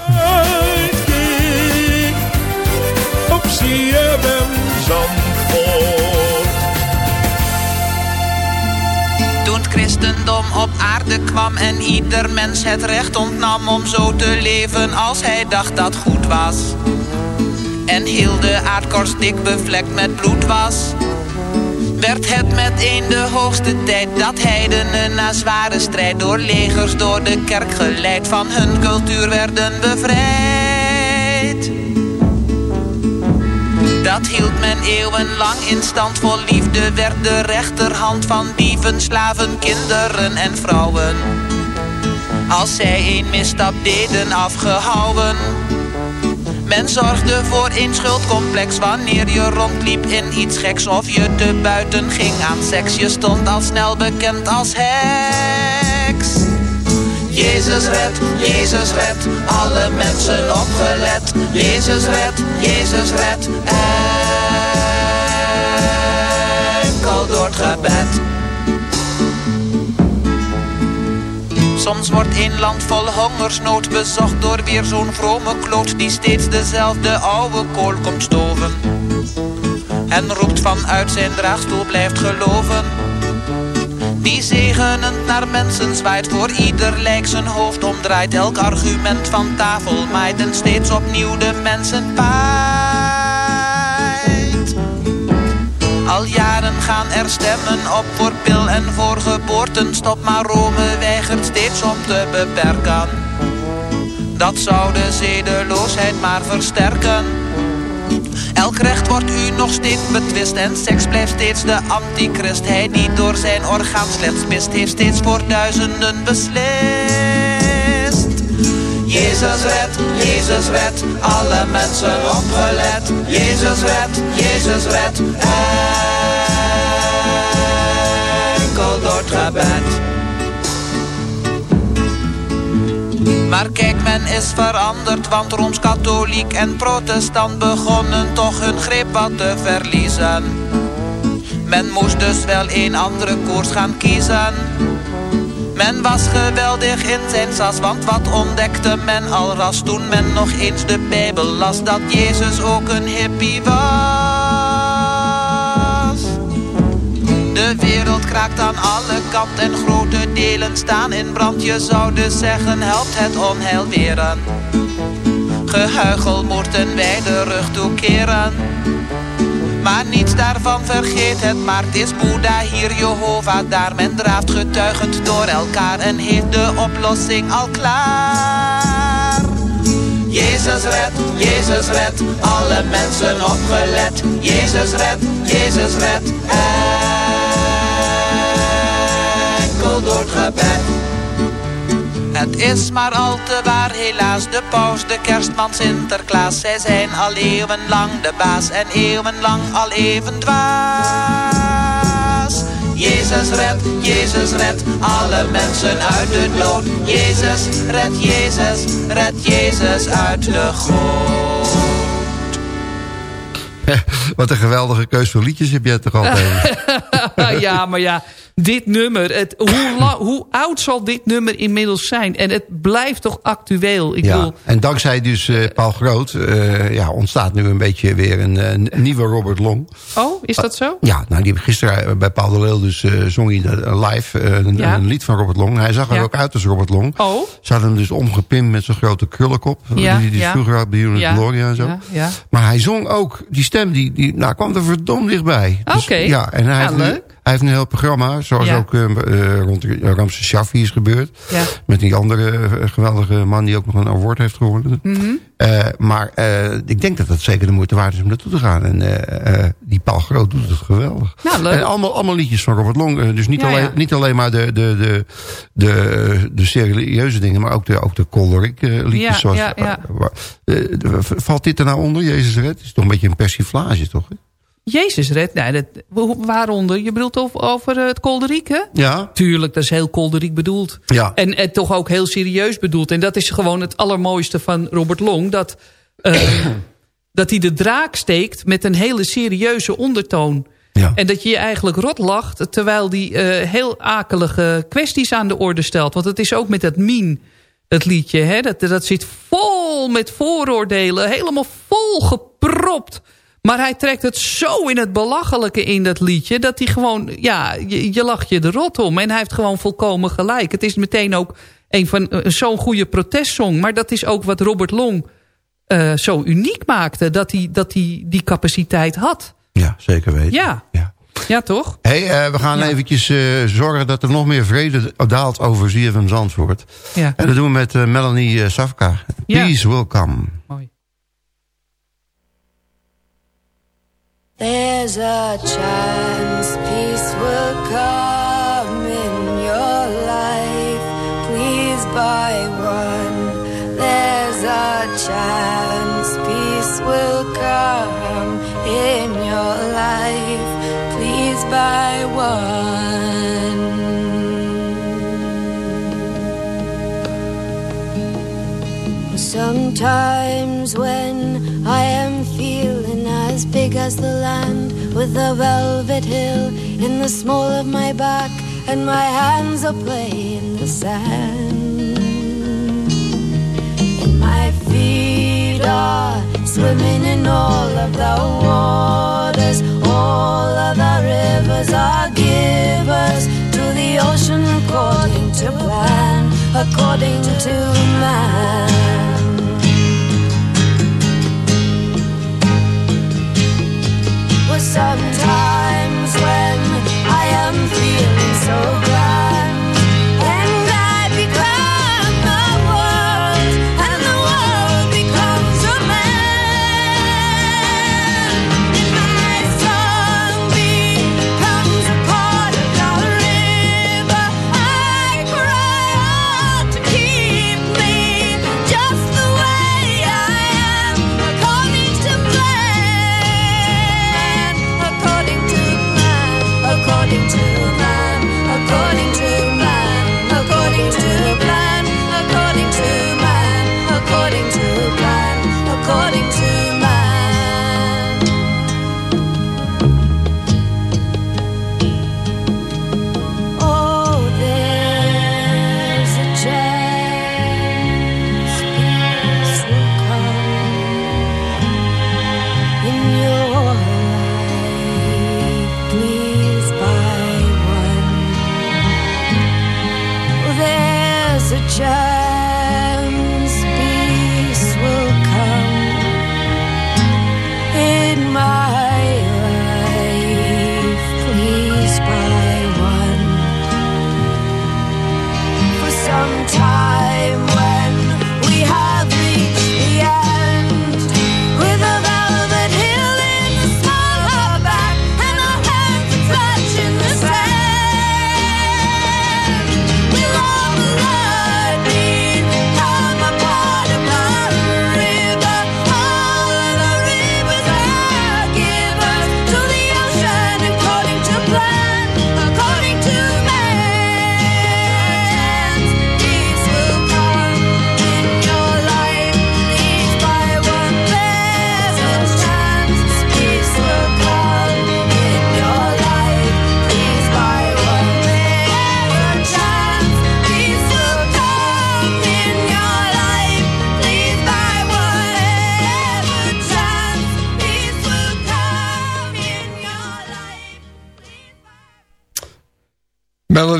op CFM Zandvoort. Christendom op aarde kwam en ieder mens het recht ontnam om zo te leven als hij dacht dat goed was. En heel de aardkorst dik bevlekt met bloed was. Werd het meteen de hoogste tijd dat heidenen na zware strijd door legers door de kerk geleid van hun cultuur werden bevrijd. Dat hield men eeuwenlang in stand vol liefde werd de rechterhand van dieven, slaven, kinderen en vrouwen. Als zij een misstap deden afgehouden. Men zorgde voor een schuldcomplex wanneer je rondliep in iets geks of je te buiten ging aan seks. Je stond al snel bekend als heks. Jezus red, Jezus red, alle mensen opgelet. Jezus red, Jezus red, enkel door het gebed. Soms wordt een land vol hongersnood bezocht door weer zo'n vrome kloot die steeds dezelfde oude kool komt stoven. En roept vanuit zijn draagstoel blijft geloven. Die zegenend naar mensen zwaait voor ieder lijk zijn hoofd omdraait. Elk argument van tafel maait en steeds opnieuw de mensen paait. Al jaren gaan er stemmen op voor pil en voor geboortenstop. Maar Rome weigert steeds om te beperken. Dat zou de zedeloosheid maar versterken. Elk recht wordt u nog steeds betwist en seks blijft steeds de antichrist. Hij die door zijn orgaan slechts mist, heeft steeds voor duizenden beslist. Jezus red, Jezus red, alle mensen opgelet. Jezus red, Jezus red, enkel door het gebed. Maar kijk, men is veranderd, want Rooms-Katholiek en Protestant begonnen toch hun greep wat te verliezen. Men moest dus wel een andere koers gaan kiezen. Men was geweldig in zijn sas, want wat ontdekte men al ras toen men nog eens de Bijbel las, dat Jezus ook een hippie was. De wereld kraakt aan alle kanten en grote delen staan in brand. Je zou dus zeggen, helpt het onheil weren. Gehuichel moeten wij de rug toekeren. Maar niets daarvan vergeet het, maar het is Boeddha hier, Jehovah daar. Men draaft getuigend door elkaar en heeft de oplossing al klaar. Jezus red, Jezus red, alle mensen opgelet. Jezus red, Jezus red, enkel door het gebed. Het is maar al te waar, helaas, de paus, de kerstman, Sinterklaas. Zij zijn al eeuwenlang de baas en eeuwenlang al even dwaas. Jezus red, Jezus red, alle mensen uit de dood. Jezus red, Jezus, red Jezus uit de goot. Wat een geweldige keus voor liedjes heb jij toch altijd. ja, maar ja, dit nummer, het, hoe, la- hoe oud zal dit nummer inmiddels zijn? En het blijft toch actueel? Ik ja. bedoel, En dankzij dus eh, Paul Groot eh, ja, ontstaat nu een beetje weer een, eh, een nieuwe Robert Long. oh, is dat zo? Ja, nou, die gisteren bij Paul de Leeuw dus zong hij live een, Ja. een lied van Robert Long. Hij zag er Ja. ook uit als Robert Long. Oh, Ze hadden hem dus omgepimpt met zo'n grote krullenkop. Ja, die die ja. vroeger had bij Unit Gloria en zo. ja, ja. Maar hij zong ook, die stem, die, die nou, kwam er verdomd dichtbij. Dus, Oké. ja, en hij, leuk. Hij heeft een heel programma, zoals Ja. ook eh, rond de Ramse Shaffi is gebeurd. Ja. Met die andere eh, geweldige man die ook nog een award heeft gewonnen. Mhm. Maar ik denk dat het zeker de moeite waard is om naartoe te gaan. En die Paul Groot doet het geweldig. Nou, leuk. En allemaal, allemaal liedjes van Robert Long. Dus niet, Ja, alleen, niet alleen maar de, de, de, de, de serieuze dingen, maar ook de, ook de liedjes. Ja, zoals, ja, ja. valt dit er nou onder, Jezus Red? Het is toch een beetje een persiflage, toch? hè? Jezus red, nee, dat, waaronder? Je bedoelt over, over eh, het kolderiek, hè? Ja. Tuurlijk, dat is heel kolderiek bedoeld. Ja. En, en toch ook heel serieus bedoeld. En dat is gewoon het allermooiste van Robert Long. Dat, eh, dat hij de draak steekt met een hele serieuze ondertoon. Ja. En dat je je eigenlijk rot lacht... terwijl die eh, heel akelige kwesties aan de orde stelt. Want het is ook met dat Mien, het liedje. Hè? Dat, dat zit vol met vooroordelen. Helemaal vol gepropt. Maar hij trekt het zo in het belachelijke in dat liedje... dat hij gewoon, ja, je, je lacht je de rot om. En hij heeft gewoon volkomen gelijk. Het is meteen ook een van eh, zo'n goede protestsong. Maar dat is ook wat Robert Long eh, zo uniek maakte. Dat hij, dat hij die capaciteit had. Ja, zeker weten. Ja, ja. toch? Hey, eh, we gaan eventjes zorgen dat er nog meer vrede daalt over ZFM Zandvoort. Ja. En dat doen we met Melanie Safka. Ja. Peace will come. There's a chance peace will come in your life. Please buy one. There's a chance peace will come in your life. Please buy one. Sometimes when as the land with a velvet hill in the small of my back and my hands are playing the sand. And my feet are swimming in all of the waters. All of the rivers are givers to the ocean according to plan according to man sometimes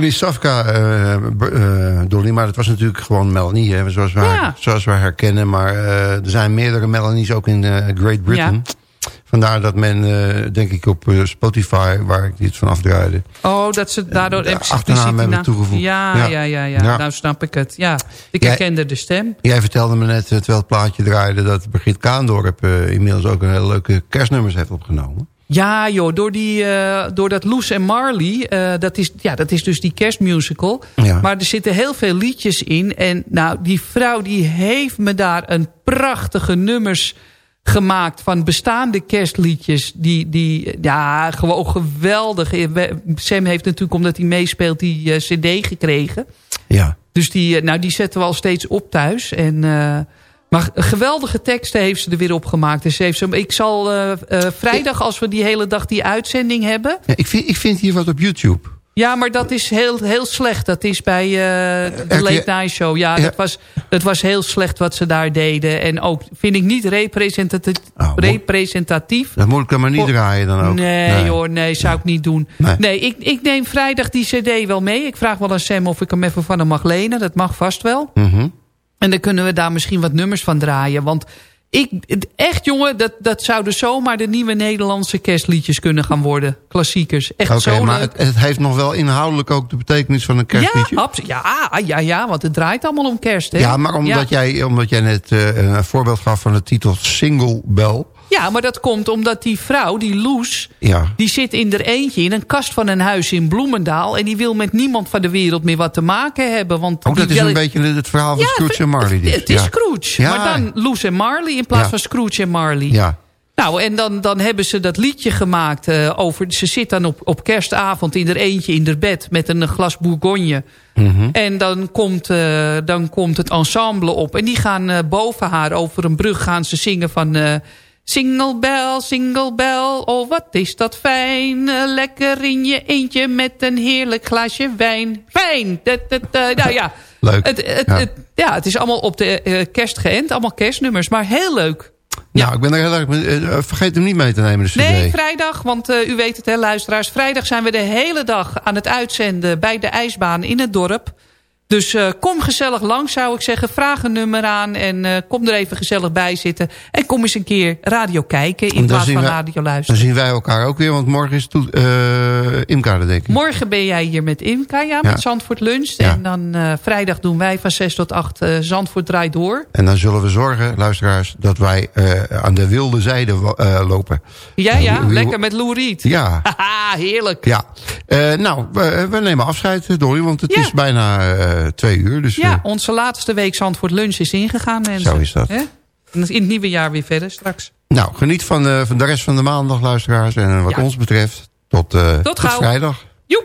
Melanie Safka, b- eh, Dolly, maar het was natuurlijk gewoon Melanie, hè, zoals, we haar, zoals we haar herkennen. Maar eh, er zijn meerdere Melanies ook in eh, Great Britain. Vandaar dat men, eh, denk ik, op Spotify, waar ik dit van afdraaide... Oh, dat ze daardoor achternaam hebben toegevoegd. Ja, Ja. ja, ja, ja, Ja. Nou snap ik het. Ja, ik Jij- herkende de stem. Jij vertelde me net, terwijl het plaatje draaide... dat Brigitte Kaandorp inmiddels ook een hele leuke kerstnummers heeft opgenomen. Ja joh, door, die, eh, door dat Loes en Marley, eh, dat, is, ja, dat is dus die kerstmusical. Ja. Maar er zitten heel veel liedjes in. En nou, die vrouw die heeft me daar een prachtige nummers gemaakt van bestaande kerstliedjes. Die, die ja, gewoon geweldig. Eh, Sam heeft natuurlijk, omdat hij meespeelt, die cd gekregen. Ja. Dus die, nou, die zetten we al steeds op thuis. En Maar geweldige teksten heeft ze er weer op gemaakt. Dus heeft ze, ik zal eh, eh, vrijdag, als we die hele dag die uitzending hebben... Ja, ik, vind, ik vind hier wat op YouTube. Ja, maar dat is heel, heel slecht. Dat is bij eh, de RTL Late Night Show. Ja, Ja. Dat, was, dat was heel slecht wat ze daar deden. En ook, vind ik niet representatief. representatief. Dat moet ik maar niet Voor- draaien dan ook. Nee, hoor, nee, zou ik niet doen. Nee. Nee, ik, ik neem vrijdag die cd wel mee. Ik vraag wel aan Sam of ik hem even van hem mag lenen. Dat mag vast wel. Mhm. En dan kunnen we daar misschien wat nummers van draaien. Want ik, echt jongen, dat, dat zouden zomaar de nieuwe Nederlandse kerstliedjes kunnen gaan worden. Klassiekers. Echt zo maar het, het heeft nog wel inhoudelijk ook de betekenis van een Ja, kerstliedje. abso- ja, ja, ja, want het draait allemaal om kerst. Hè? Ja, maar omdat, ja. Jij, omdat jij net eh, een voorbeeld gaf van de titel Single Bell. Ja, maar dat komt omdat die vrouw, die Loes... Ja. die zit in er eentje in een kast van een huis in Bloemendaal... en die wil met niemand van de wereld meer wat te maken hebben. Want Ook die dat is een beetje het verhaal van Ja, Scrooge en Marley. dit. Het is. Scrooge, maar dan Loes en Marley in plaats van Scrooge en Marley. Ja. Nou, en dan, dan hebben ze dat liedje gemaakt eh, over... Ze zit dan op, op kerstavond in er eentje in haar bed met een glas bourgogne. Mhm. En dan komt, eh, dan komt het ensemble op. En die gaan eh, boven haar over een brug gaan ze zingen van... Single bell, single bell, oh wat is dat fijn. Eh, lekker in je eentje met een heerlijk glaasje wijn. Fijn! Dat, dat, eh, nou ja, Leuk. Het, het, Ja. Het, ja, het is allemaal op de eh, kerst geënt. Allemaal kerstnummers, maar heel leuk. Nou, ik ben er heel erg... vergeet hem niet mee te nemen, de. Nee, vrijdag, want u weet het hè, luisteraars. Vrijdag zijn we de hele dag aan het uitzenden bij de ijsbaan in het dorp. Dus eh, kom gezellig langs, zou ik zeggen. Vraag een nummer aan en eh, kom er even gezellig bij zitten. En kom eens een keer radio kijken in Dan plaats van wij- radio Dan luisteren. zien wij elkaar ook weer, want morgen is het uh, Imka, denk ik. Morgen ben jij hier met Imka, ja, Ja. met Zandvoort Lunch. Ja. En dan eh, vrijdag doen wij van 6 tot 8 eh, Zandvoort draait door. En dan zullen we zorgen, luisteraars, dat wij eh, aan de wilde zijde eh, lopen. Ja, ja, wie- wie- lekker met Lou Reed. Ja. Haha, heerlijk. Ja, Eh, nou, we, we nemen afscheid, eh, Dolly, want het Ja. is bijna eh, twee uur. Dus, Ja, eh, onze laatste week Zandvoort Lunch is ingegaan. Mensen. Zo is dat. En In het nieuwe jaar weer verder straks. nou, geniet van, eh, van de rest van de maandag, luisteraars. En eh, wat Ja. ons betreft, tot, eh, Tot tot gauw. vrijdag. Joep.